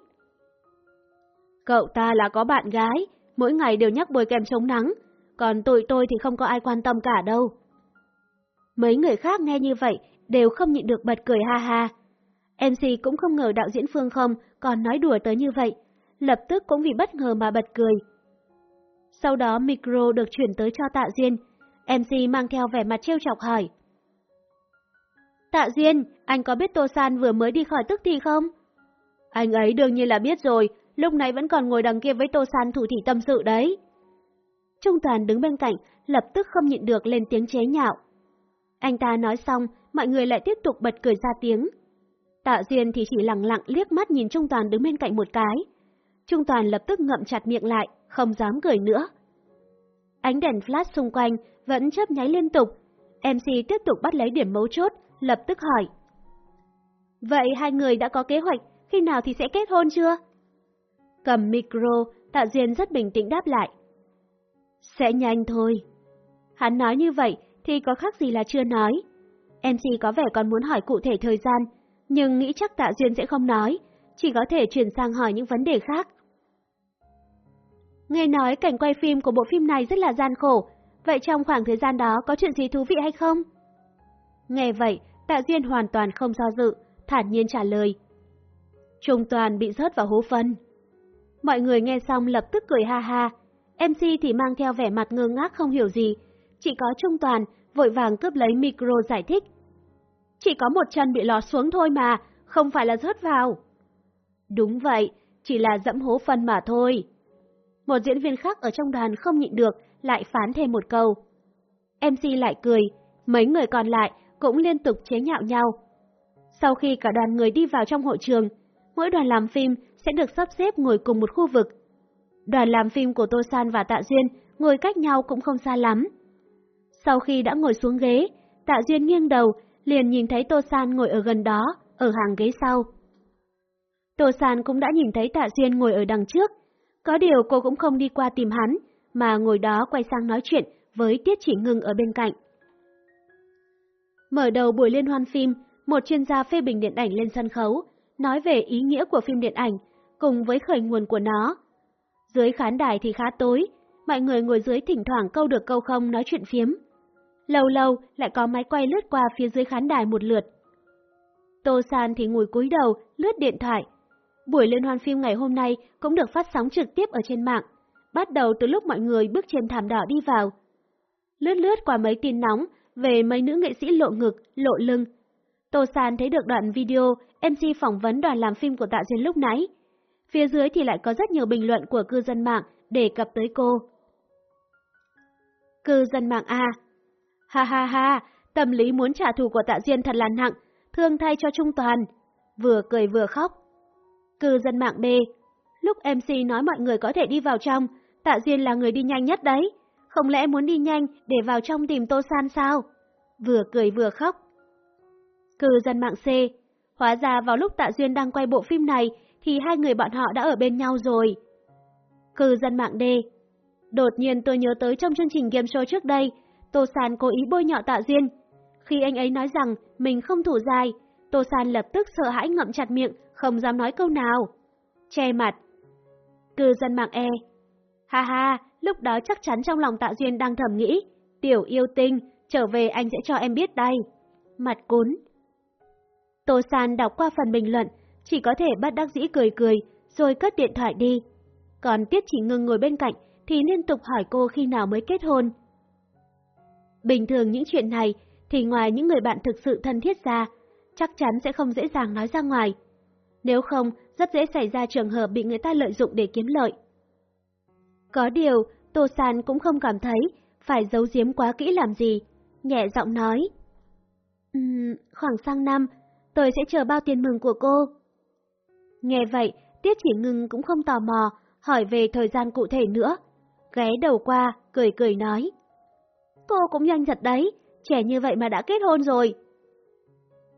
Cậu ta là có bạn gái, mỗi ngày đều nhắc bồi kèm chống nắng, còn tụi tôi thì không có ai quan tâm cả đâu. Mấy người khác nghe như vậy đều không nhịn được bật cười ha ha. MC cũng không ngờ đạo diễn Phương không còn nói đùa tới như vậy, lập tức cũng vì bất ngờ mà bật cười. Sau đó micro được chuyển tới cho Tạ Duyên, MC mang theo vẻ mặt trêu chọc hỏi. Tạ Duyên, anh có biết Tô San vừa mới đi khỏi tức thì không? Anh ấy đương nhiên là biết rồi, lúc này vẫn còn ngồi đằng kia với Tô San thủ thỉ tâm sự đấy. Trung Toàn đứng bên cạnh, lập tức không nhịn được lên tiếng chế nhạo. Anh ta nói xong, mọi người lại tiếp tục bật cười ra tiếng. Tạ Duyên thì chỉ lặng lặng liếc mắt nhìn Trung Toàn đứng bên cạnh một cái. Trung Toàn lập tức ngậm chặt miệng lại, không dám cười nữa. Ánh đèn flash xung quanh vẫn chớp nháy liên tục. MC tiếp tục bắt lấy điểm mấu chốt, lập tức hỏi. Vậy hai người đã có kế hoạch, khi nào thì sẽ kết hôn chưa? Cầm micro, Tạ Duyên rất bình tĩnh đáp lại. Sẽ nhanh thôi. Hắn nói như vậy thì có khác gì là chưa nói. MC có vẻ còn muốn hỏi cụ thể thời gian, nhưng nghĩ chắc Tạ Duyên sẽ không nói, chỉ có thể chuyển sang hỏi những vấn đề khác. Nghe nói cảnh quay phim của bộ phim này rất là gian khổ, vậy trong khoảng thời gian đó có chuyện gì thú vị hay không? Nghe vậy, Tạ Duyên hoàn toàn không do dự, thản nhiên trả lời. Trung toàn bị rớt vào hố phân. Mọi người nghe xong lập tức cười ha ha, MC thì mang theo vẻ mặt ngơ ngác không hiểu gì, chỉ có Trung toàn vội vàng cướp lấy micro giải thích. Chỉ có một chân bị lọt xuống thôi mà, không phải là rớt vào. Đúng vậy, chỉ là dẫm hố phân mà thôi. Một diễn viên khác ở trong đoàn không nhịn được, lại phán thêm một câu. MC lại cười, mấy người còn lại cũng liên tục chế nhạo nhau. Sau khi cả đoàn người đi vào trong hội trường, mỗi đoàn làm phim sẽ được sắp xếp ngồi cùng một khu vực. Đoàn làm phim của Tô San và Tạ Duyên ngồi cách nhau cũng không xa lắm. Sau khi đã ngồi xuống ghế, Tạ Duyên nghiêng đầu, liền nhìn thấy Tô San ngồi ở gần đó, ở hàng ghế sau. Tô San cũng đã nhìn thấy Tạ Duyên ngồi ở đằng trước, có điều cô cũng không đi qua tìm hắn, mà ngồi đó quay sang nói chuyện với Tiết Chỉ Ngưng ở bên cạnh. Mở đầu buổi liên hoan phim, một chuyên gia phê bình điện ảnh lên sân khấu, nói về ý nghĩa của phim điện ảnh, cùng với khởi nguồn của nó. Dưới khán đài thì khá tối, mọi người ngồi dưới thỉnh thoảng câu được câu không nói chuyện phiếm. Lâu lâu lại có máy quay lướt qua phía dưới khán đài một lượt. Tô San thì ngồi cúi đầu, lướt điện thoại. Buổi liên hoan phim ngày hôm nay cũng được phát sóng trực tiếp ở trên mạng, bắt đầu từ lúc mọi người bước trên thảm đỏ đi vào. Lướt lướt qua mấy tin nóng về mấy nữ nghệ sĩ lộ ngực, lộ lưng. Tô San thấy được đoạn video MC phỏng vấn đoàn làm phim của Tạ Duyên lúc nãy. Phía dưới thì lại có rất nhiều bình luận của cư dân mạng đề cập tới cô. Cư dân mạng A Ha ha ha, tâm lý muốn trả thù của Tạ Duyên thật là nặng, thương thay cho Trung Toàn. Vừa cười vừa khóc. Cư dân mạng B Lúc MC nói mọi người có thể đi vào trong, Tạ Duyên là người đi nhanh nhất đấy. Không lẽ muốn đi nhanh để vào trong tìm Tô San sao? Vừa cười vừa khóc. Cư dân mạng C Hóa ra vào lúc Tạ Duyên đang quay bộ phim này thì hai người bọn họ đã ở bên nhau rồi. Cư dân mạng D Đột nhiên tôi nhớ tới trong chương trình game show trước đây, Tô San cố ý bôi nhọ Tạ Duyên. Khi anh ấy nói rằng mình không thủ dài, Tô San lập tức sợ hãi ngậm chặt miệng, không dám nói câu nào. Che mặt. Cư dân mạng E. Ha ha, lúc đó chắc chắn trong lòng Tạ Duyên đang thầm nghĩ, tiểu yêu tinh, trở về anh sẽ cho em biết đây. Mặt cún. Tô San đọc qua phần bình luận, chỉ có thể bắt đắc dĩ cười cười, rồi cất điện thoại đi. Còn Tiết chỉ ngừng ngồi bên cạnh, thì liên tục hỏi cô khi nào mới kết hôn. Bình thường những chuyện này thì ngoài những người bạn thực sự thân thiết ra, chắc chắn sẽ không dễ dàng nói ra ngoài. Nếu không, rất dễ xảy ra trường hợp bị người ta lợi dụng để kiếm lợi. Có điều, Tô San cũng không cảm thấy phải giấu giếm quá kỹ làm gì, nhẹ giọng nói. Um, khoảng sang năm, tôi sẽ chờ bao tiền mừng của cô. Nghe vậy, Tiết chỉ ngừng cũng không tò mò, hỏi về thời gian cụ thể nữa. Ghé đầu qua, cười cười nói. Cô cũng nhanh thật đấy, trẻ như vậy mà đã kết hôn rồi.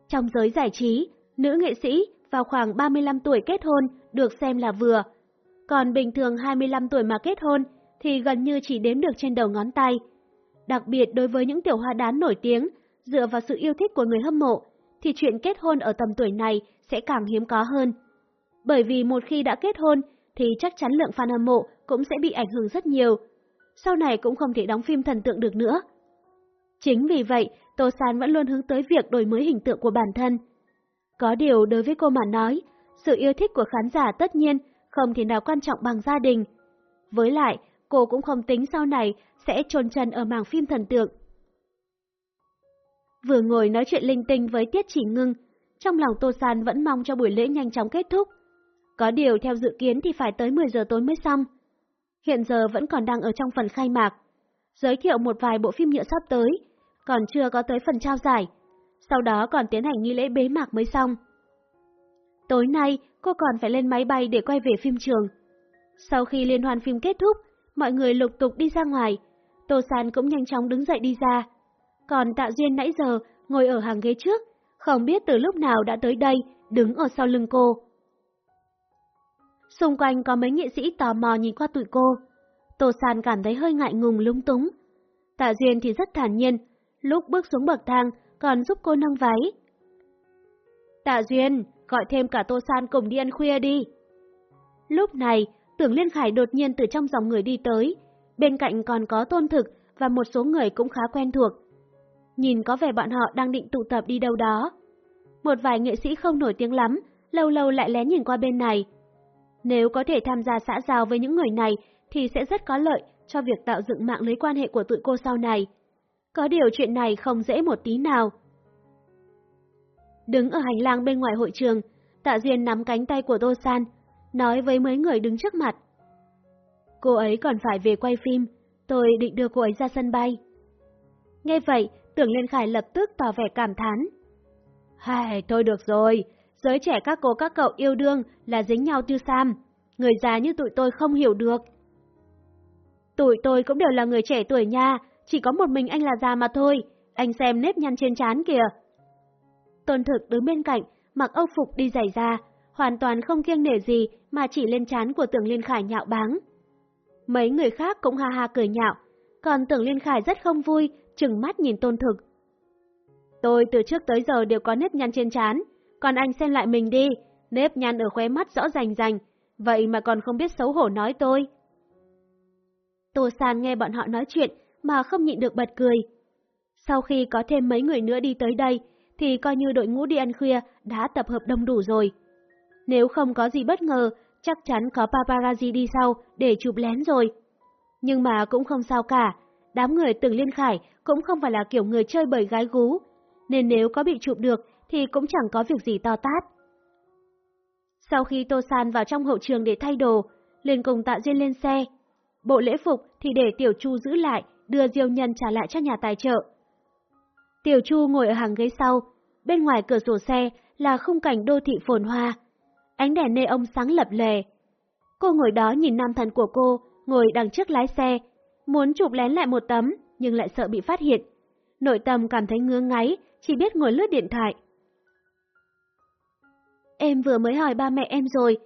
Trong giới giải trí, nữ nghệ sĩ vào khoảng 35 tuổi kết hôn được xem là vừa. Còn bình thường 25 tuổi mà kết hôn thì gần như chỉ đếm được trên đầu ngón tay. Đặc biệt đối với những tiểu hoa đán nổi tiếng, dựa vào sự yêu thích của người hâm mộ, thì chuyện kết hôn ở tầm tuổi này sẽ càng hiếm có hơn. Bởi vì một khi đã kết hôn thì chắc chắn lượng fan hâm mộ cũng sẽ bị ảnh hưởng rất nhiều. Sau này cũng không thể đóng phim thần tượng được nữa. Chính vì vậy, Tô San vẫn luôn hướng tới việc đổi mới hình tượng của bản thân. Có điều đối với cô mà nói, sự yêu thích của khán giả tất nhiên không thể nào quan trọng bằng gia đình. Với lại, cô cũng không tính sau này sẽ trôn chân ở mảng phim thần tượng. Vừa ngồi nói chuyện linh tinh với Tiết Chỉ Ngưng, trong lòng Tô San vẫn mong cho buổi lễ nhanh chóng kết thúc. Có điều theo dự kiến thì phải tới 10 giờ tối mới xong. Hiện giờ vẫn còn đang ở trong phần khai mạc, giới thiệu một vài bộ phim nhựa sắp tới, còn chưa có tới phần trao giải. Sau đó còn tiến hành nghi lễ bế mạc mới xong. Tối nay, cô còn phải lên máy bay để quay về phim trường. Sau khi liên hoan phim kết thúc, mọi người lục tục đi ra ngoài. Tô San cũng nhanh chóng đứng dậy đi ra. Còn Tạ Duyên nãy giờ ngồi ở hàng ghế trước, không biết từ lúc nào đã tới đây, đứng ở sau lưng cô. Xung quanh có mấy nghệ sĩ tò mò nhìn qua tụi cô. Tô San cảm thấy hơi ngại ngùng lúng túng. Tạ Duyên thì rất thản nhiên, lúc bước xuống bậc thang còn giúp cô nâng váy. Tạ Duyên, gọi thêm cả Tô San cùng đi ăn khuya đi. Lúc này, Tưởng Liên Khải đột nhiên từ trong dòng người đi tới, bên cạnh còn có tôn thực và một số người cũng khá quen thuộc. Nhìn có vẻ bọn họ đang định tụ tập đi đâu đó. Một vài nghệ sĩ không nổi tiếng lắm, lâu lâu lại lén nhìn qua bên này. Nếu có thể tham gia xã giao với những người này thì sẽ rất có lợi cho việc tạo dựng mạng lưới quan hệ của tụi cô sau này. Có điều chuyện này không dễ một tí nào. Đứng ở hành lang bên ngoài hội trường, Tạ Duyên nắm cánh tay của Tô San, nói với mấy người đứng trước mặt. Cô ấy còn phải về quay phim, tôi định đưa cô ấy ra sân bay. Nghe vậy, Tưởng Liên Khải lập tức tỏ vẻ cảm thán. Hai, thôi được rồi, giới trẻ các cô các cậu yêu đương là dính nhau tư sam, người già như tụi tôi không hiểu được. Tụi tôi cũng đều là người trẻ tuổi nha, chỉ có một mình anh là già mà thôi, anh xem nếp nhăn trên trán kìa. Tôn thực đứng bên cạnh, mặc âu phục đi giày ra, hoàn toàn không kiêng nể gì mà chỉ lên trán của tưởng Liên Khải nhạo báng. Mấy người khác cũng ha ha cười nhạo, còn tưởng Liên Khải rất không vui, chừng mắt nhìn tôn thực. Tôi từ trước tới giờ đều có nếp nhăn trên trán, còn anh xem lại mình đi, nếp nhăn ở khóe mắt rõ rành rành, vậy mà còn không biết xấu hổ nói tôi. Tô San nghe bọn họ nói chuyện mà không nhịn được bật cười. Sau khi có thêm mấy người nữa đi tới đây, thì coi như đội ngũ đi ăn khuya đã tập hợp đông đủ rồi. Nếu không có gì bất ngờ, chắc chắn có paparazzi đi sau để chụp lén rồi. Nhưng mà cũng không sao cả, đám người từng liên khải cũng không phải là kiểu người chơi bời gái gú, nên nếu có bị chụp được thì cũng chẳng có việc gì to tát. Sau khi Tô San vào trong hậu trường để thay đồ, liền cùng Tạ Duyên lên xe. Bộ lễ phục thì để Tiểu Chu giữ lại, đưa Diêu Nhân trả lại cho nhà tài trợ. Tiểu Chu ngồi ở hàng ghế sau, bên ngoài cửa sổ xe là khung cảnh đô thị phồn hoa. Ánh đèn nê ông sáng lập lề. Cô ngồi đó nhìn nam thần của cô, ngồi đằng trước lái xe, muốn chụp lén lại một tấm, nhưng lại sợ bị phát hiện. Nội tâm cảm thấy ngứa ngáy, chỉ biết ngồi lướt điện thoại. Em vừa mới hỏi ba mẹ em rồi.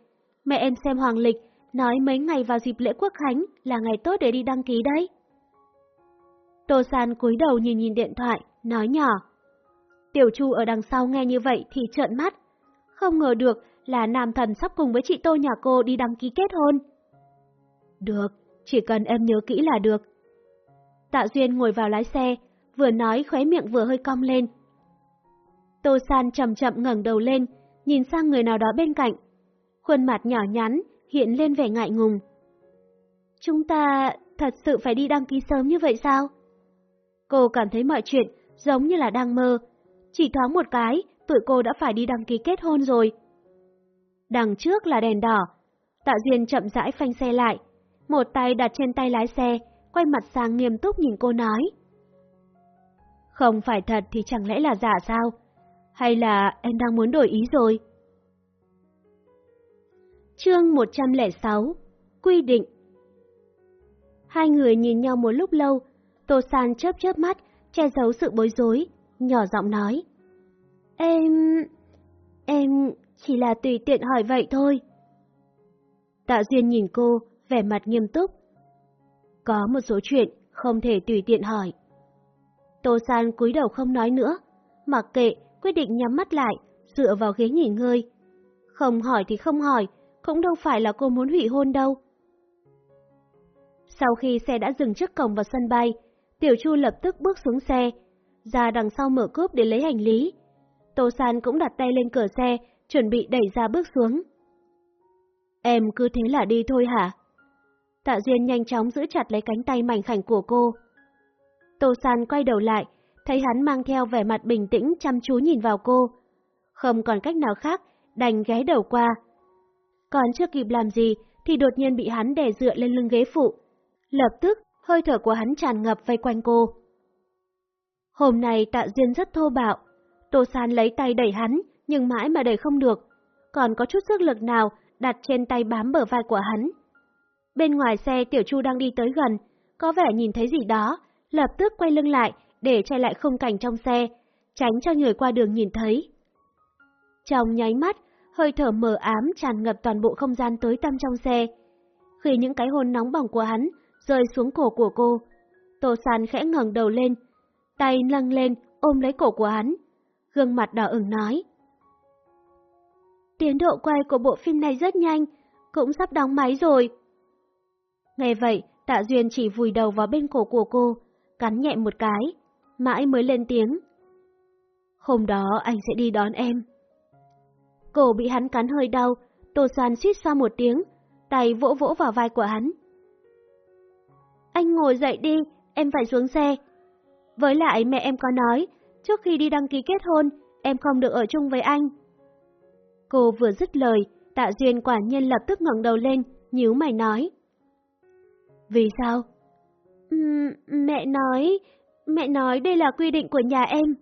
Mẹ em xem hoàng lịch, nói mấy ngày vào dịp lễ quốc khánh là ngày tốt để đi đăng ký đấy. Tô San cúi đầu nhìn nhìn điện thoại, nói nhỏ. Tiểu Chu ở đằng sau nghe như vậy thì trợn mắt. Không ngờ được là nam thần sắp cùng với chị Tô nhà cô đi đăng ký kết hôn. Được, chỉ cần em nhớ kỹ là được. Tạ Duyên ngồi vào lái xe, vừa nói khóe miệng vừa hơi cong lên. Tô San chậm chậm ngẩng đầu lên, nhìn sang người nào đó bên cạnh. Khuôn mặt nhỏ nhắn, hiện lên vẻ ngại ngùng. Chúng ta thật sự phải đi đăng ký sớm như vậy sao? Cô cảm thấy mọi chuyện giống như là đang mơ. Chỉ thoáng một cái, tụi cô đã phải đi đăng ký kết hôn rồi. Đằng trước là đèn đỏ. Tạ Duyên chậm rãi phanh xe lại. Một tay đặt trên tay lái xe, quay mặt sang nghiêm túc nhìn cô nói. Không phải thật thì chẳng lẽ là giả sao? Hay là em đang muốn đổi ý rồi? Chương 106 Quy định Hai người nhìn nhau một lúc lâu, Tô San chớp chớp mắt, che giấu sự bối rối, nhỏ giọng nói. Em... em chỉ là tùy tiện hỏi vậy thôi. Tạ Duyên nhìn cô, vẻ mặt nghiêm túc. Có một số chuyện không thể tùy tiện hỏi. Tô San cúi đầu không nói nữa, mặc kệ, quyết định nhắm mắt lại, dựa vào ghế nghỉ ngơi. Không hỏi thì không hỏi, cũng đâu phải là cô muốn hủy hôn đâu. Sau khi xe đã dừng trước cổng vào sân bay, Tiểu Chu lập tức bước xuống xe, ra đằng sau mở cốp để lấy hành lý. Tô San cũng đặt tay lên cửa xe, chuẩn bị đẩy ra bước xuống. Em cứ thế là đi thôi hả? Tạ Duyên nhanh chóng giữ chặt lấy cánh tay mảnh khảnh của cô. Tô San quay đầu lại, thấy hắn mang theo vẻ mặt bình tĩnh chăm chú nhìn vào cô. Không còn cách nào khác, đành ghé đầu qua. Còn chưa kịp làm gì thì đột nhiên bị hắn đè dựa lên lưng ghế phụ. Lập tức, hơi thở của hắn tràn ngập vây quanh cô. Hôm nay Tạ Duyên rất thô bạo. Tô San lấy tay đẩy hắn, nhưng mãi mà đẩy không được. Còn có chút sức lực nào đặt trên tay bám bờ vai của hắn. Bên ngoài xe Tiểu Chu đang đi tới gần, có vẻ nhìn thấy gì đó, lập tức quay lưng lại để che lại khung cảnh trong xe, tránh cho người qua đường nhìn thấy. Trong nháy mắt, hơi thở mờ ám tràn ngập toàn bộ không gian tối tăm trong xe. Khi những cái hôn nóng bỏng của hắn rơi xuống cổ của cô, Tô San khẽ ngẩng đầu lên, tay nâng lên ôm lấy cổ của hắn, gương mặt đỏ ửng nói. Tiến độ quay của bộ phim này rất nhanh, cũng sắp đóng máy rồi. Nghe vậy, Tạ Duyên chỉ vùi đầu vào bên cổ của cô, cắn nhẹ một cái, mãi mới lên tiếng. Hôm đó anh sẽ đi đón em. Cổ bị hắn cắn hơi đau, Tô San suýt xa một tiếng, tay vỗ vỗ vào vai của hắn. Anh ngồi dậy đi, em phải xuống xe. Với lại mẹ em có nói, trước khi đi đăng ký kết hôn, em không được ở chung với anh. Cô vừa dứt lời, Tạ Duyên quả nhiên lập tức ngẩng đầu lên, nhíu mày nói. Vì sao? Uhm, mẹ nói... Mẹ nói đây là quy định của nhà em.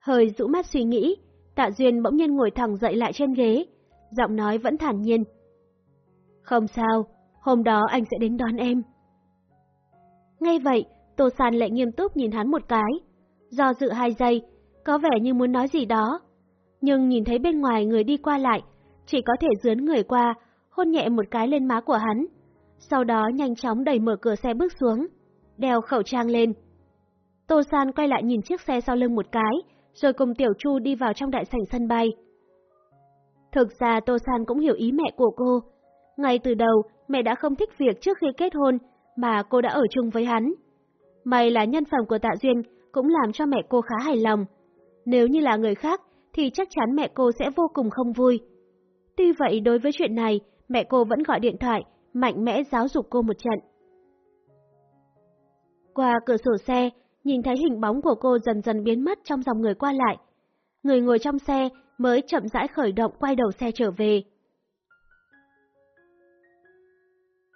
Hơi rũ mắt suy nghĩ, Tạ Duyên bỗng nhiên ngồi thẳng dậy lại trên ghế, giọng nói vẫn thản nhiên. Không sao, hôm đó anh sẽ đến đón em. Ngay vậy, Tô San lại nghiêm túc nhìn hắn một cái, do dự hai giây, có vẻ như muốn nói gì đó. Nhưng nhìn thấy bên ngoài người đi qua lại, chỉ có thể dướn người qua, hôn nhẹ một cái lên má của hắn, sau đó nhanh chóng đẩy mở cửa xe bước xuống, đeo khẩu trang lên. Tô San quay lại nhìn chiếc xe sau lưng một cái, rồi cùng Tiểu Chu đi vào trong đại sảnh sân bay. Thực ra Tô San cũng hiểu ý mẹ của cô. Ngay từ đầu, mẹ đã không thích việc trước khi kết hôn mà cô đã ở chung với hắn. May là nhân phẩm của Tạ Duyên cũng làm cho mẹ cô khá hài lòng. Nếu như là người khác thì chắc chắn mẹ cô sẽ vô cùng không vui. Tuy vậy đối với chuyện này, mẹ cô vẫn gọi điện thoại, mạnh mẽ giáo dục cô một trận. Qua cửa sổ xe, nhìn thấy hình bóng của cô dần dần biến mất trong dòng người qua lại. Người ngồi trong xe mới chậm rãi khởi động quay đầu xe trở về.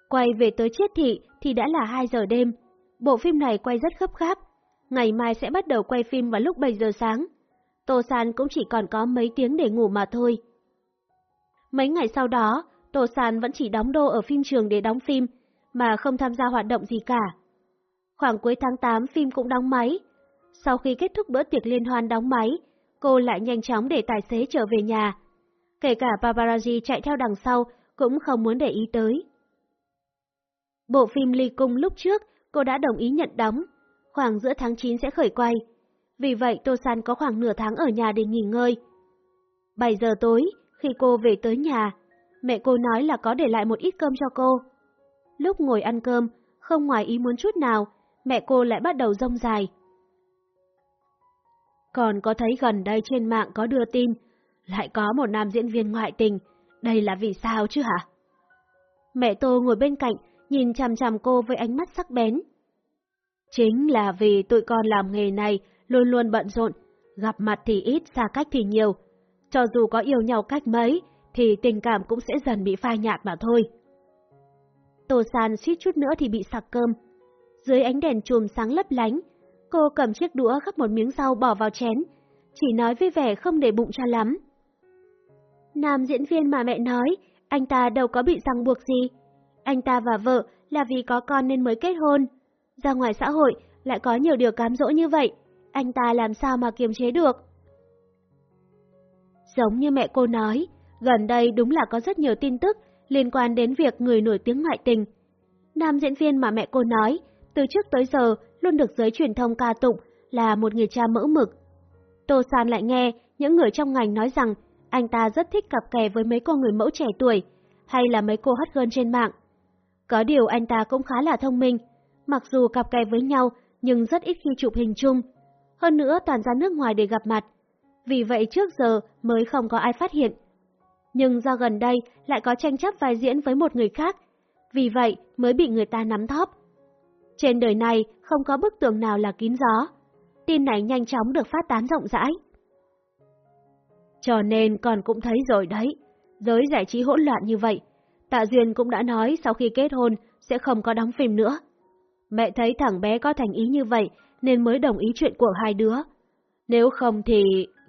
Quay về tới Chiết Thị thì đã là 2 giờ đêm. Bộ phim này quay rất gấp gáp. Ngày mai sẽ bắt đầu quay phim vào lúc 7 giờ sáng. Tô San cũng chỉ còn có mấy tiếng để ngủ mà thôi. Mấy ngày sau đó, Tô San vẫn chỉ đóng đô ở phim trường để đóng phim, mà không tham gia hoạt động gì cả. Khoảng cuối tháng 8 phim cũng đóng máy. Sau khi kết thúc bữa tiệc liên hoan đóng máy, cô lại nhanh chóng để tài xế trở về nhà. Kể cả paparazzi chạy theo đằng sau cũng không muốn để ý tới. Bộ phim Ly Cung lúc trước cô đã đồng ý nhận đóng, khoảng giữa tháng 9 sẽ khởi quay. Vì vậy Tô San có khoảng nửa tháng ở nhà để nghỉ ngơi. 7 giờ tối, khi cô về tới nhà, mẹ cô nói là có để lại một ít cơm cho cô. Lúc ngồi ăn cơm, không ngoài ý muốn chút nào, mẹ cô lại bắt đầu rông dài. Còn có thấy gần đây trên mạng có đưa tin, lại có một nam diễn viên ngoại tình, đây là vì sao chứ hả? Mẹ Tô ngồi bên cạnh, nhìn chằm chằm cô với ánh mắt sắc bén. Chính là vì tụi con làm nghề này luôn luôn bận rộn, gặp mặt thì ít, xa cách thì nhiều. Cho dù có yêu nhau cách mấy, thì tình cảm cũng sẽ dần bị phai nhạt mà thôi. Tô San suýt chút nữa thì bị sặc cơm. Dưới ánh đèn chùm sáng lấp lánh, cô cầm chiếc đũa gắp một miếng rau bỏ vào chén, chỉ nói với vẻ không để bụng cho lắm. Nam diễn viên mà mẹ nói, anh ta đâu có bị ràng buộc gì. Anh ta và vợ là vì có con nên mới kết hôn. Ra ngoài xã hội lại có nhiều điều cám dỗ như vậy, anh ta làm sao mà kiềm chế được. Giống như mẹ cô nói, gần đây đúng là có rất nhiều tin tức liên quan đến việc người nổi tiếng ngoại tình. Nam diễn viên mà mẹ cô nói, từ trước tới giờ luôn được giới truyền thông ca tụng là một người cha mẫu mực. Tô San lại nghe những người trong ngành nói rằng anh ta rất thích cặp kè với mấy cô người mẫu trẻ tuổi, hay là mấy cô hot girl trên mạng. Có điều anh ta cũng khá là thông minh, mặc dù cặp kè với nhau nhưng rất ít khi chụp hình chung. Hơn nữa toàn ra nước ngoài để gặp mặt. Vì vậy trước giờ mới không có ai phát hiện. Nhưng do gần đây lại có tranh chấp vai diễn với một người khác, vì vậy mới bị người ta nắm thóp. Trên đời này không có bức tường nào là kín gió. Tin này nhanh chóng được phát tán rộng rãi. Cho nên con cũng thấy rồi đấy, giới giải trí hỗn loạn như vậy. Tạ Duyên cũng đã nói sau khi kết hôn sẽ không có đóng phim nữa. Mẹ thấy thằng bé có thành ý như vậy nên mới đồng ý chuyện của hai đứa. Nếu không thì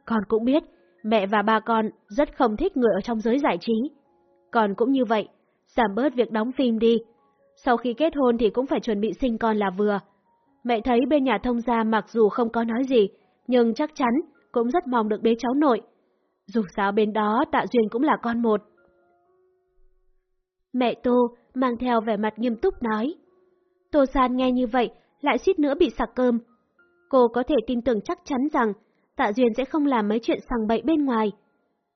con cũng biết mẹ và ba con rất không thích người ở trong giới giải trí. Con cũng như vậy, giảm bớt việc đóng phim đi. Sau khi kết hôn thì cũng phải chuẩn bị sinh con là vừa. Mẹ thấy bên nhà thông gia mặc dù không có nói gì, nhưng chắc chắn cũng rất mong được bế cháu nội. Dù sao bên đó Tạ Duyên cũng là con một. Mẹ Tô mang theo vẻ mặt nghiêm túc nói. Tô San nghe như vậy lại suýt nữa bị sặc cơm. Cô có thể tin tưởng chắc chắn rằng Tạ Duyên sẽ không làm mấy chuyện sằng bậy bên ngoài.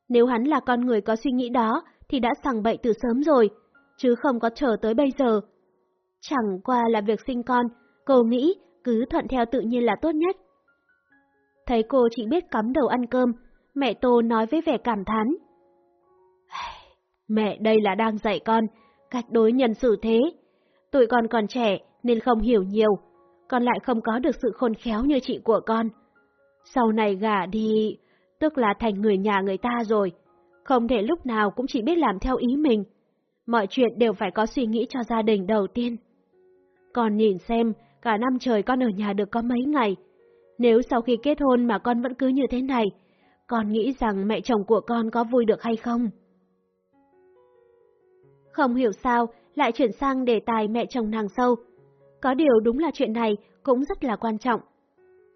Nếu hắn là con người có suy nghĩ đó thì đã sằng bậy từ sớm rồi, chứ không có chờ tới bây giờ. Chẳng qua là việc sinh con, cô nghĩ cứ thuận theo tự nhiên là tốt nhất. Thấy cô chỉ biết cắm đầu ăn cơm, mẹ Tô nói với vẻ cảm thán. Mẹ đây là đang dạy con, cách đối nhân xử thế. Tụi con còn trẻ nên không hiểu nhiều, con lại không có được sự khôn khéo như chị của con. Sau này gả đi, tức là thành người nhà người ta rồi, không thể lúc nào cũng chỉ biết làm theo ý mình. Mọi chuyện đều phải có suy nghĩ cho gia đình đầu tiên. Con nhìn xem, cả năm trời con ở nhà được có mấy ngày. Nếu sau khi kết hôn mà con vẫn cứ như thế này, con nghĩ rằng mẹ chồng của con có vui được hay không? Không hiểu sao lại chuyển sang đề tài mẹ chồng nàng sâu. Có điều đúng là chuyện này cũng rất là quan trọng.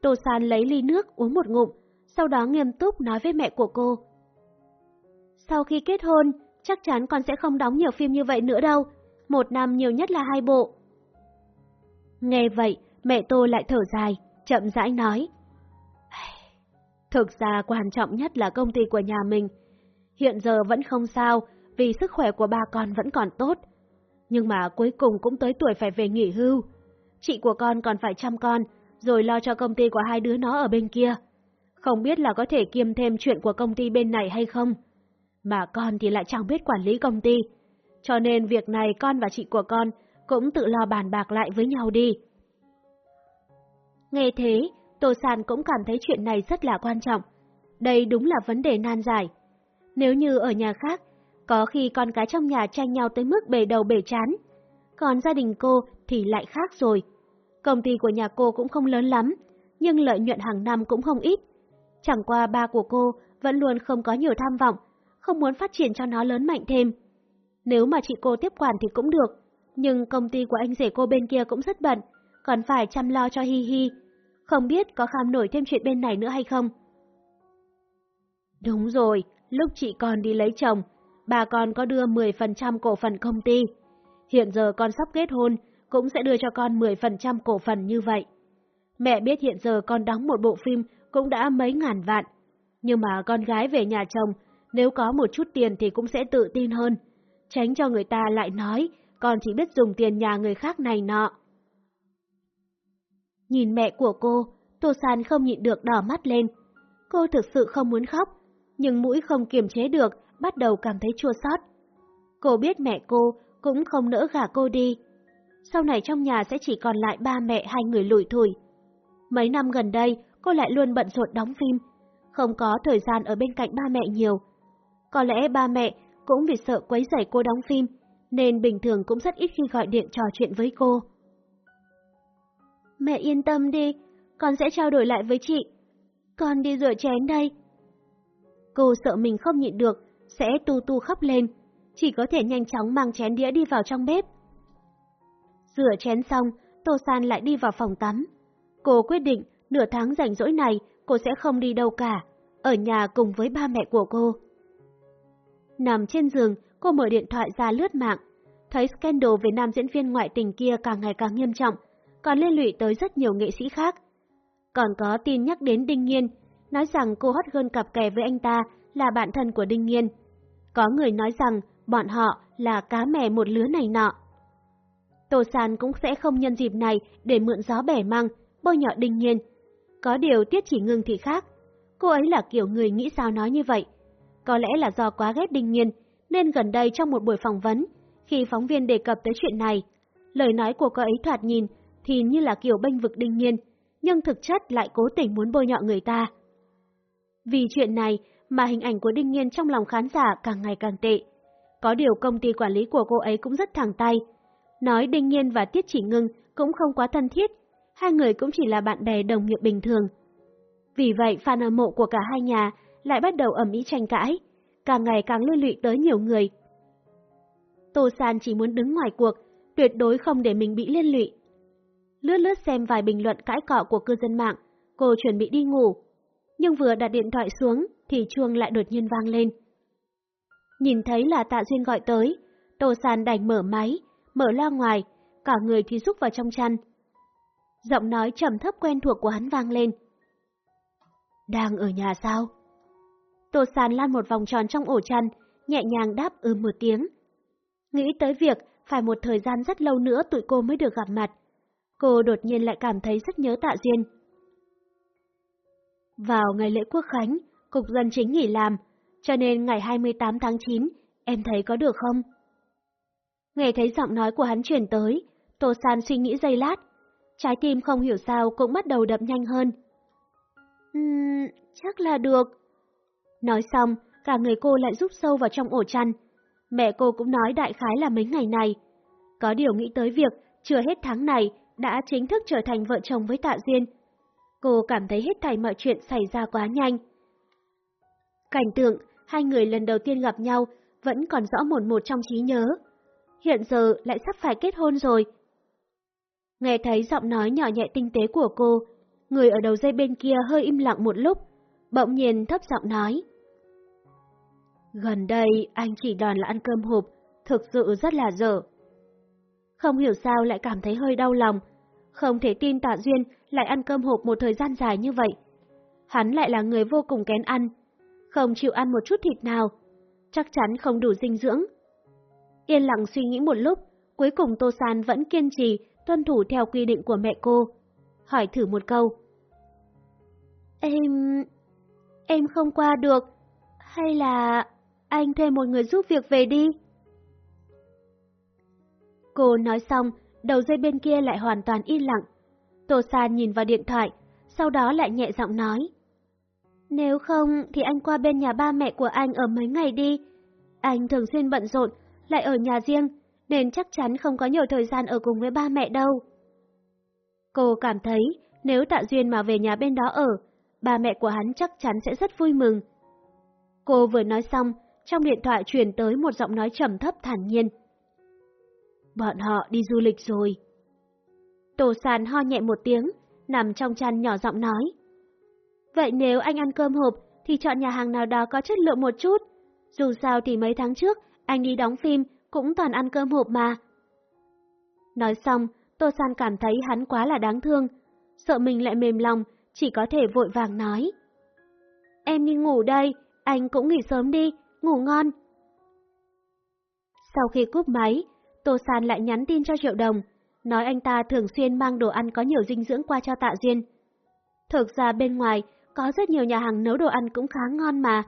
Tô San lấy ly nước uống một ngụm, sau đó nghiêm túc nói với mẹ của cô. Sau khi kết hôn, chắc chắn con sẽ không đóng nhiều phim như vậy nữa đâu, một năm nhiều nhất là hai bộ. Nghe vậy, mẹ tôi lại thở dài, chậm rãi nói. Thực ra quan trọng nhất là công ty của nhà mình. Hiện giờ vẫn không sao, vì sức khỏe của ba con vẫn còn tốt. Nhưng mà cuối cùng cũng tới tuổi phải về nghỉ hưu. Chị của con còn phải chăm con, rồi lo cho công ty của hai đứa nó ở bên kia. Không biết là có thể kiêm thêm chuyện của công ty bên này hay không. Mà con thì lại chẳng biết quản lý công ty. Cho nên việc này con và chị của con cũng tự lo bàn bạc lại với nhau đi. Nghe thế, Tô Sàn cũng cảm thấy chuyện này rất là quan trọng. Đây đúng là vấn đề nan giải. Nếu như ở nhà khác, có khi con cái trong nhà tranh nhau tới mức bề đầu bể chán. Còn gia đình cô thì lại khác rồi. Công ty của nhà cô cũng không lớn lắm, nhưng lợi nhuận hàng năm cũng không ít. Chẳng qua ba của cô vẫn luôn không có nhiều tham vọng, không muốn phát triển cho nó lớn mạnh thêm. Nếu mà chị cô tiếp quản thì cũng được, nhưng công ty của anh rể cô bên kia cũng rất bận, còn phải chăm lo cho Hi Hi. Không biết có kham nổi thêm chuyện bên này nữa hay không? Đúng rồi, lúc chị con đi lấy chồng, bà con có đưa 10% cổ phần công ty. Hiện giờ con sắp kết hôn, cũng sẽ đưa cho con 10% cổ phần như vậy. Mẹ biết hiện giờ con đóng một bộ phim cũng đã mấy ngàn vạn, nhưng mà con gái về nhà chồng, nếu có một chút tiền thì cũng sẽ tự tin hơn, tránh cho người ta lại nói con chỉ biết dùng tiền nhà người khác này nọ. Nhìn mẹ của cô, Tô San không nhịn được đỏ mắt lên. Cô thực sự không muốn khóc, nhưng mũi không kiềm chế được, bắt đầu cảm thấy chua xót. Cô biết mẹ cô cũng không nỡ gả cô đi. Sau này trong nhà sẽ chỉ còn lại ba mẹ hai người lủi thủi. Mấy năm gần đây, cô lại luôn bận rộn đóng phim, không có thời gian ở bên cạnh ba mẹ nhiều. Có lẽ ba mẹ cũng vì sợ quấy rầy cô đóng phim, nên bình thường cũng rất ít khi gọi điện trò chuyện với cô. Mẹ yên tâm đi, con sẽ trao đổi lại với chị. Con đi rửa chén đây. Cô sợ mình không nhịn được, sẽ tu tu khóc lên, chỉ có thể nhanh chóng mang chén đĩa đi vào trong bếp. Rửa chén xong, Tô San lại đi vào phòng tắm. Cô quyết định nửa tháng rảnh rỗi này cô sẽ không đi đâu cả, ở nhà cùng với ba mẹ của cô. Nằm trên giường, cô mở điện thoại ra lướt mạng, thấy scandal về nam diễn viên ngoại tình kia càng ngày càng nghiêm trọng, còn liên lụy tới rất nhiều nghệ sĩ khác. Còn có tin nhắc đến Đinh Nghiên, nói rằng cô hot girl cặp kè với anh ta là bạn thân của Đinh Nghiên. Có người nói rằng bọn họ là cá mè một lứa này nọ. Tô San cũng sẽ không nhân dịp này để mượn gió bẻ măng, bôi nhọ Đinh Nghiên. Có điều Tiết chỉ ngưng thì khác. Cô ấy là kiểu người nghĩ sao nói như vậy. Có lẽ là do quá ghét Đinh nghiên nên gần đây trong một buổi phỏng vấn, khi phóng viên đề cập tới chuyện này, lời nói của cô ấy thoạt nhìn thì như là kiểu bênh vực Đinh Nhiên, nhưng thực chất lại cố tình muốn bôi nhọ người ta. Vì chuyện này mà hình ảnh của Đinh Nhiên trong lòng khán giả càng ngày càng tệ. Có điều công ty quản lý của cô ấy cũng rất thẳng tay. Nói Đinh Nhiên và Tiết Chỉ Ngưng cũng không quá thân thiết, hai người cũng chỉ là bạn bè đồng nghiệp bình thường. Vì vậy fan hâm mộ của cả hai nhà lại bắt đầu ẩm ý tranh cãi, càng ngày càng liên lụy tới nhiều người. Tô San chỉ muốn đứng ngoài cuộc, tuyệt đối không để mình bị liên lụy. Lướt lướt xem vài bình luận cãi cọ của cư dân mạng, cô chuẩn bị đi ngủ. Nhưng vừa đặt điện thoại xuống thì chuông lại đột nhiên vang lên. Nhìn thấy là Tạ Duyên gọi tới, Tô San đành mở máy, mở loa ngoài, cả người thì rúc vào trong chăn. Giọng nói trầm thấp quen thuộc của hắn vang lên. Đang ở nhà sao? Tô San lan một vòng tròn trong ổ chăn, nhẹ nhàng đáp ư một tiếng. Nghĩ tới việc phải một thời gian rất lâu nữa tụi cô mới được gặp mặt. Cô đột nhiên lại cảm thấy rất nhớ Tạ Duyên. Vào ngày lễ quốc khánh, Cục Dân Chính nghỉ làm, cho nên ngày 28 tháng 9, em thấy có được không? Nghe thấy giọng nói của hắn chuyển tới, Tô San suy nghĩ giây lát. Trái tim không hiểu sao cũng bắt đầu đập nhanh hơn. Ừm, chắc là được. Nói xong, cả người cô lại rút sâu vào trong ổ chăn. Mẹ cô cũng nói đại khái là mấy ngày này. Có điều nghĩ tới việc chưa hết tháng này đã chính thức trở thành vợ chồng với Tạ Duyên. Cô cảm thấy hết thảy mọi chuyện xảy ra quá nhanh. Cảnh tượng hai người lần đầu tiên gặp nhau vẫn còn rõ mồn một trong trí nhớ. Hiện giờ lại sắp phải kết hôn rồi. Nghe thấy giọng nói nhỏ nhẹ tinh tế của cô, người ở đầu dây bên kia hơi im lặng một lúc, bỗng nhiên thấp giọng nói. Gần đây anh chỉ đòn là ăn cơm hộp, thực sự rất là dở. Không hiểu sao lại cảm thấy hơi đau lòng, không thể tin Tạ Duyên lại ăn cơm hộp một thời gian dài như vậy. Hắn lại là người vô cùng kén ăn, không chịu ăn một chút thịt nào, chắc chắn không đủ dinh dưỡng. Yên lặng suy nghĩ một lúc, cuối cùng Tô San vẫn kiên trì tuân thủ theo quy định của mẹ cô. Hỏi thử một câu. Em em không qua được, hay là anh thuê một người giúp việc về đi? Cô nói xong, đầu dây bên kia lại hoàn toàn yên lặng. Tô San nhìn vào điện thoại, sau đó lại nhẹ giọng nói. Nếu không thì anh qua bên nhà ba mẹ của anh ở mấy ngày đi. Anh thường xuyên bận rộn, lại ở nhà riêng, nên chắc chắn không có nhiều thời gian ở cùng với ba mẹ đâu. Cô cảm thấy nếu Tạ Duyên mà về nhà bên đó ở, ba mẹ của hắn chắc chắn sẽ rất vui mừng. Cô vừa nói xong, trong điện thoại truyền tới một giọng nói trầm thấp thản nhiên. Bọn họ đi du lịch rồi. Tổ sàn ho nhẹ một tiếng, nằm trong chăn nhỏ giọng nói. Vậy nếu anh ăn cơm hộp thì chọn nhà hàng nào đó có chất lượng một chút. Dù sao thì mấy tháng trước anh đi đóng phim cũng toàn ăn cơm hộp mà. Nói xong, Tô San cảm thấy hắn quá là đáng thương, sợ mình lại mềm lòng, chỉ có thể vội vàng nói. Em đi ngủ đây, anh cũng nghỉ sớm đi, ngủ ngon. Sau khi cúp máy, Tô San lại nhắn tin cho Triệu Đồng, nói anh ta thường xuyên mang đồ ăn có nhiều dinh dưỡng qua cho Tạ Duyên. Thực ra bên ngoài có rất nhiều nhà hàng nấu đồ ăn cũng khá ngon mà.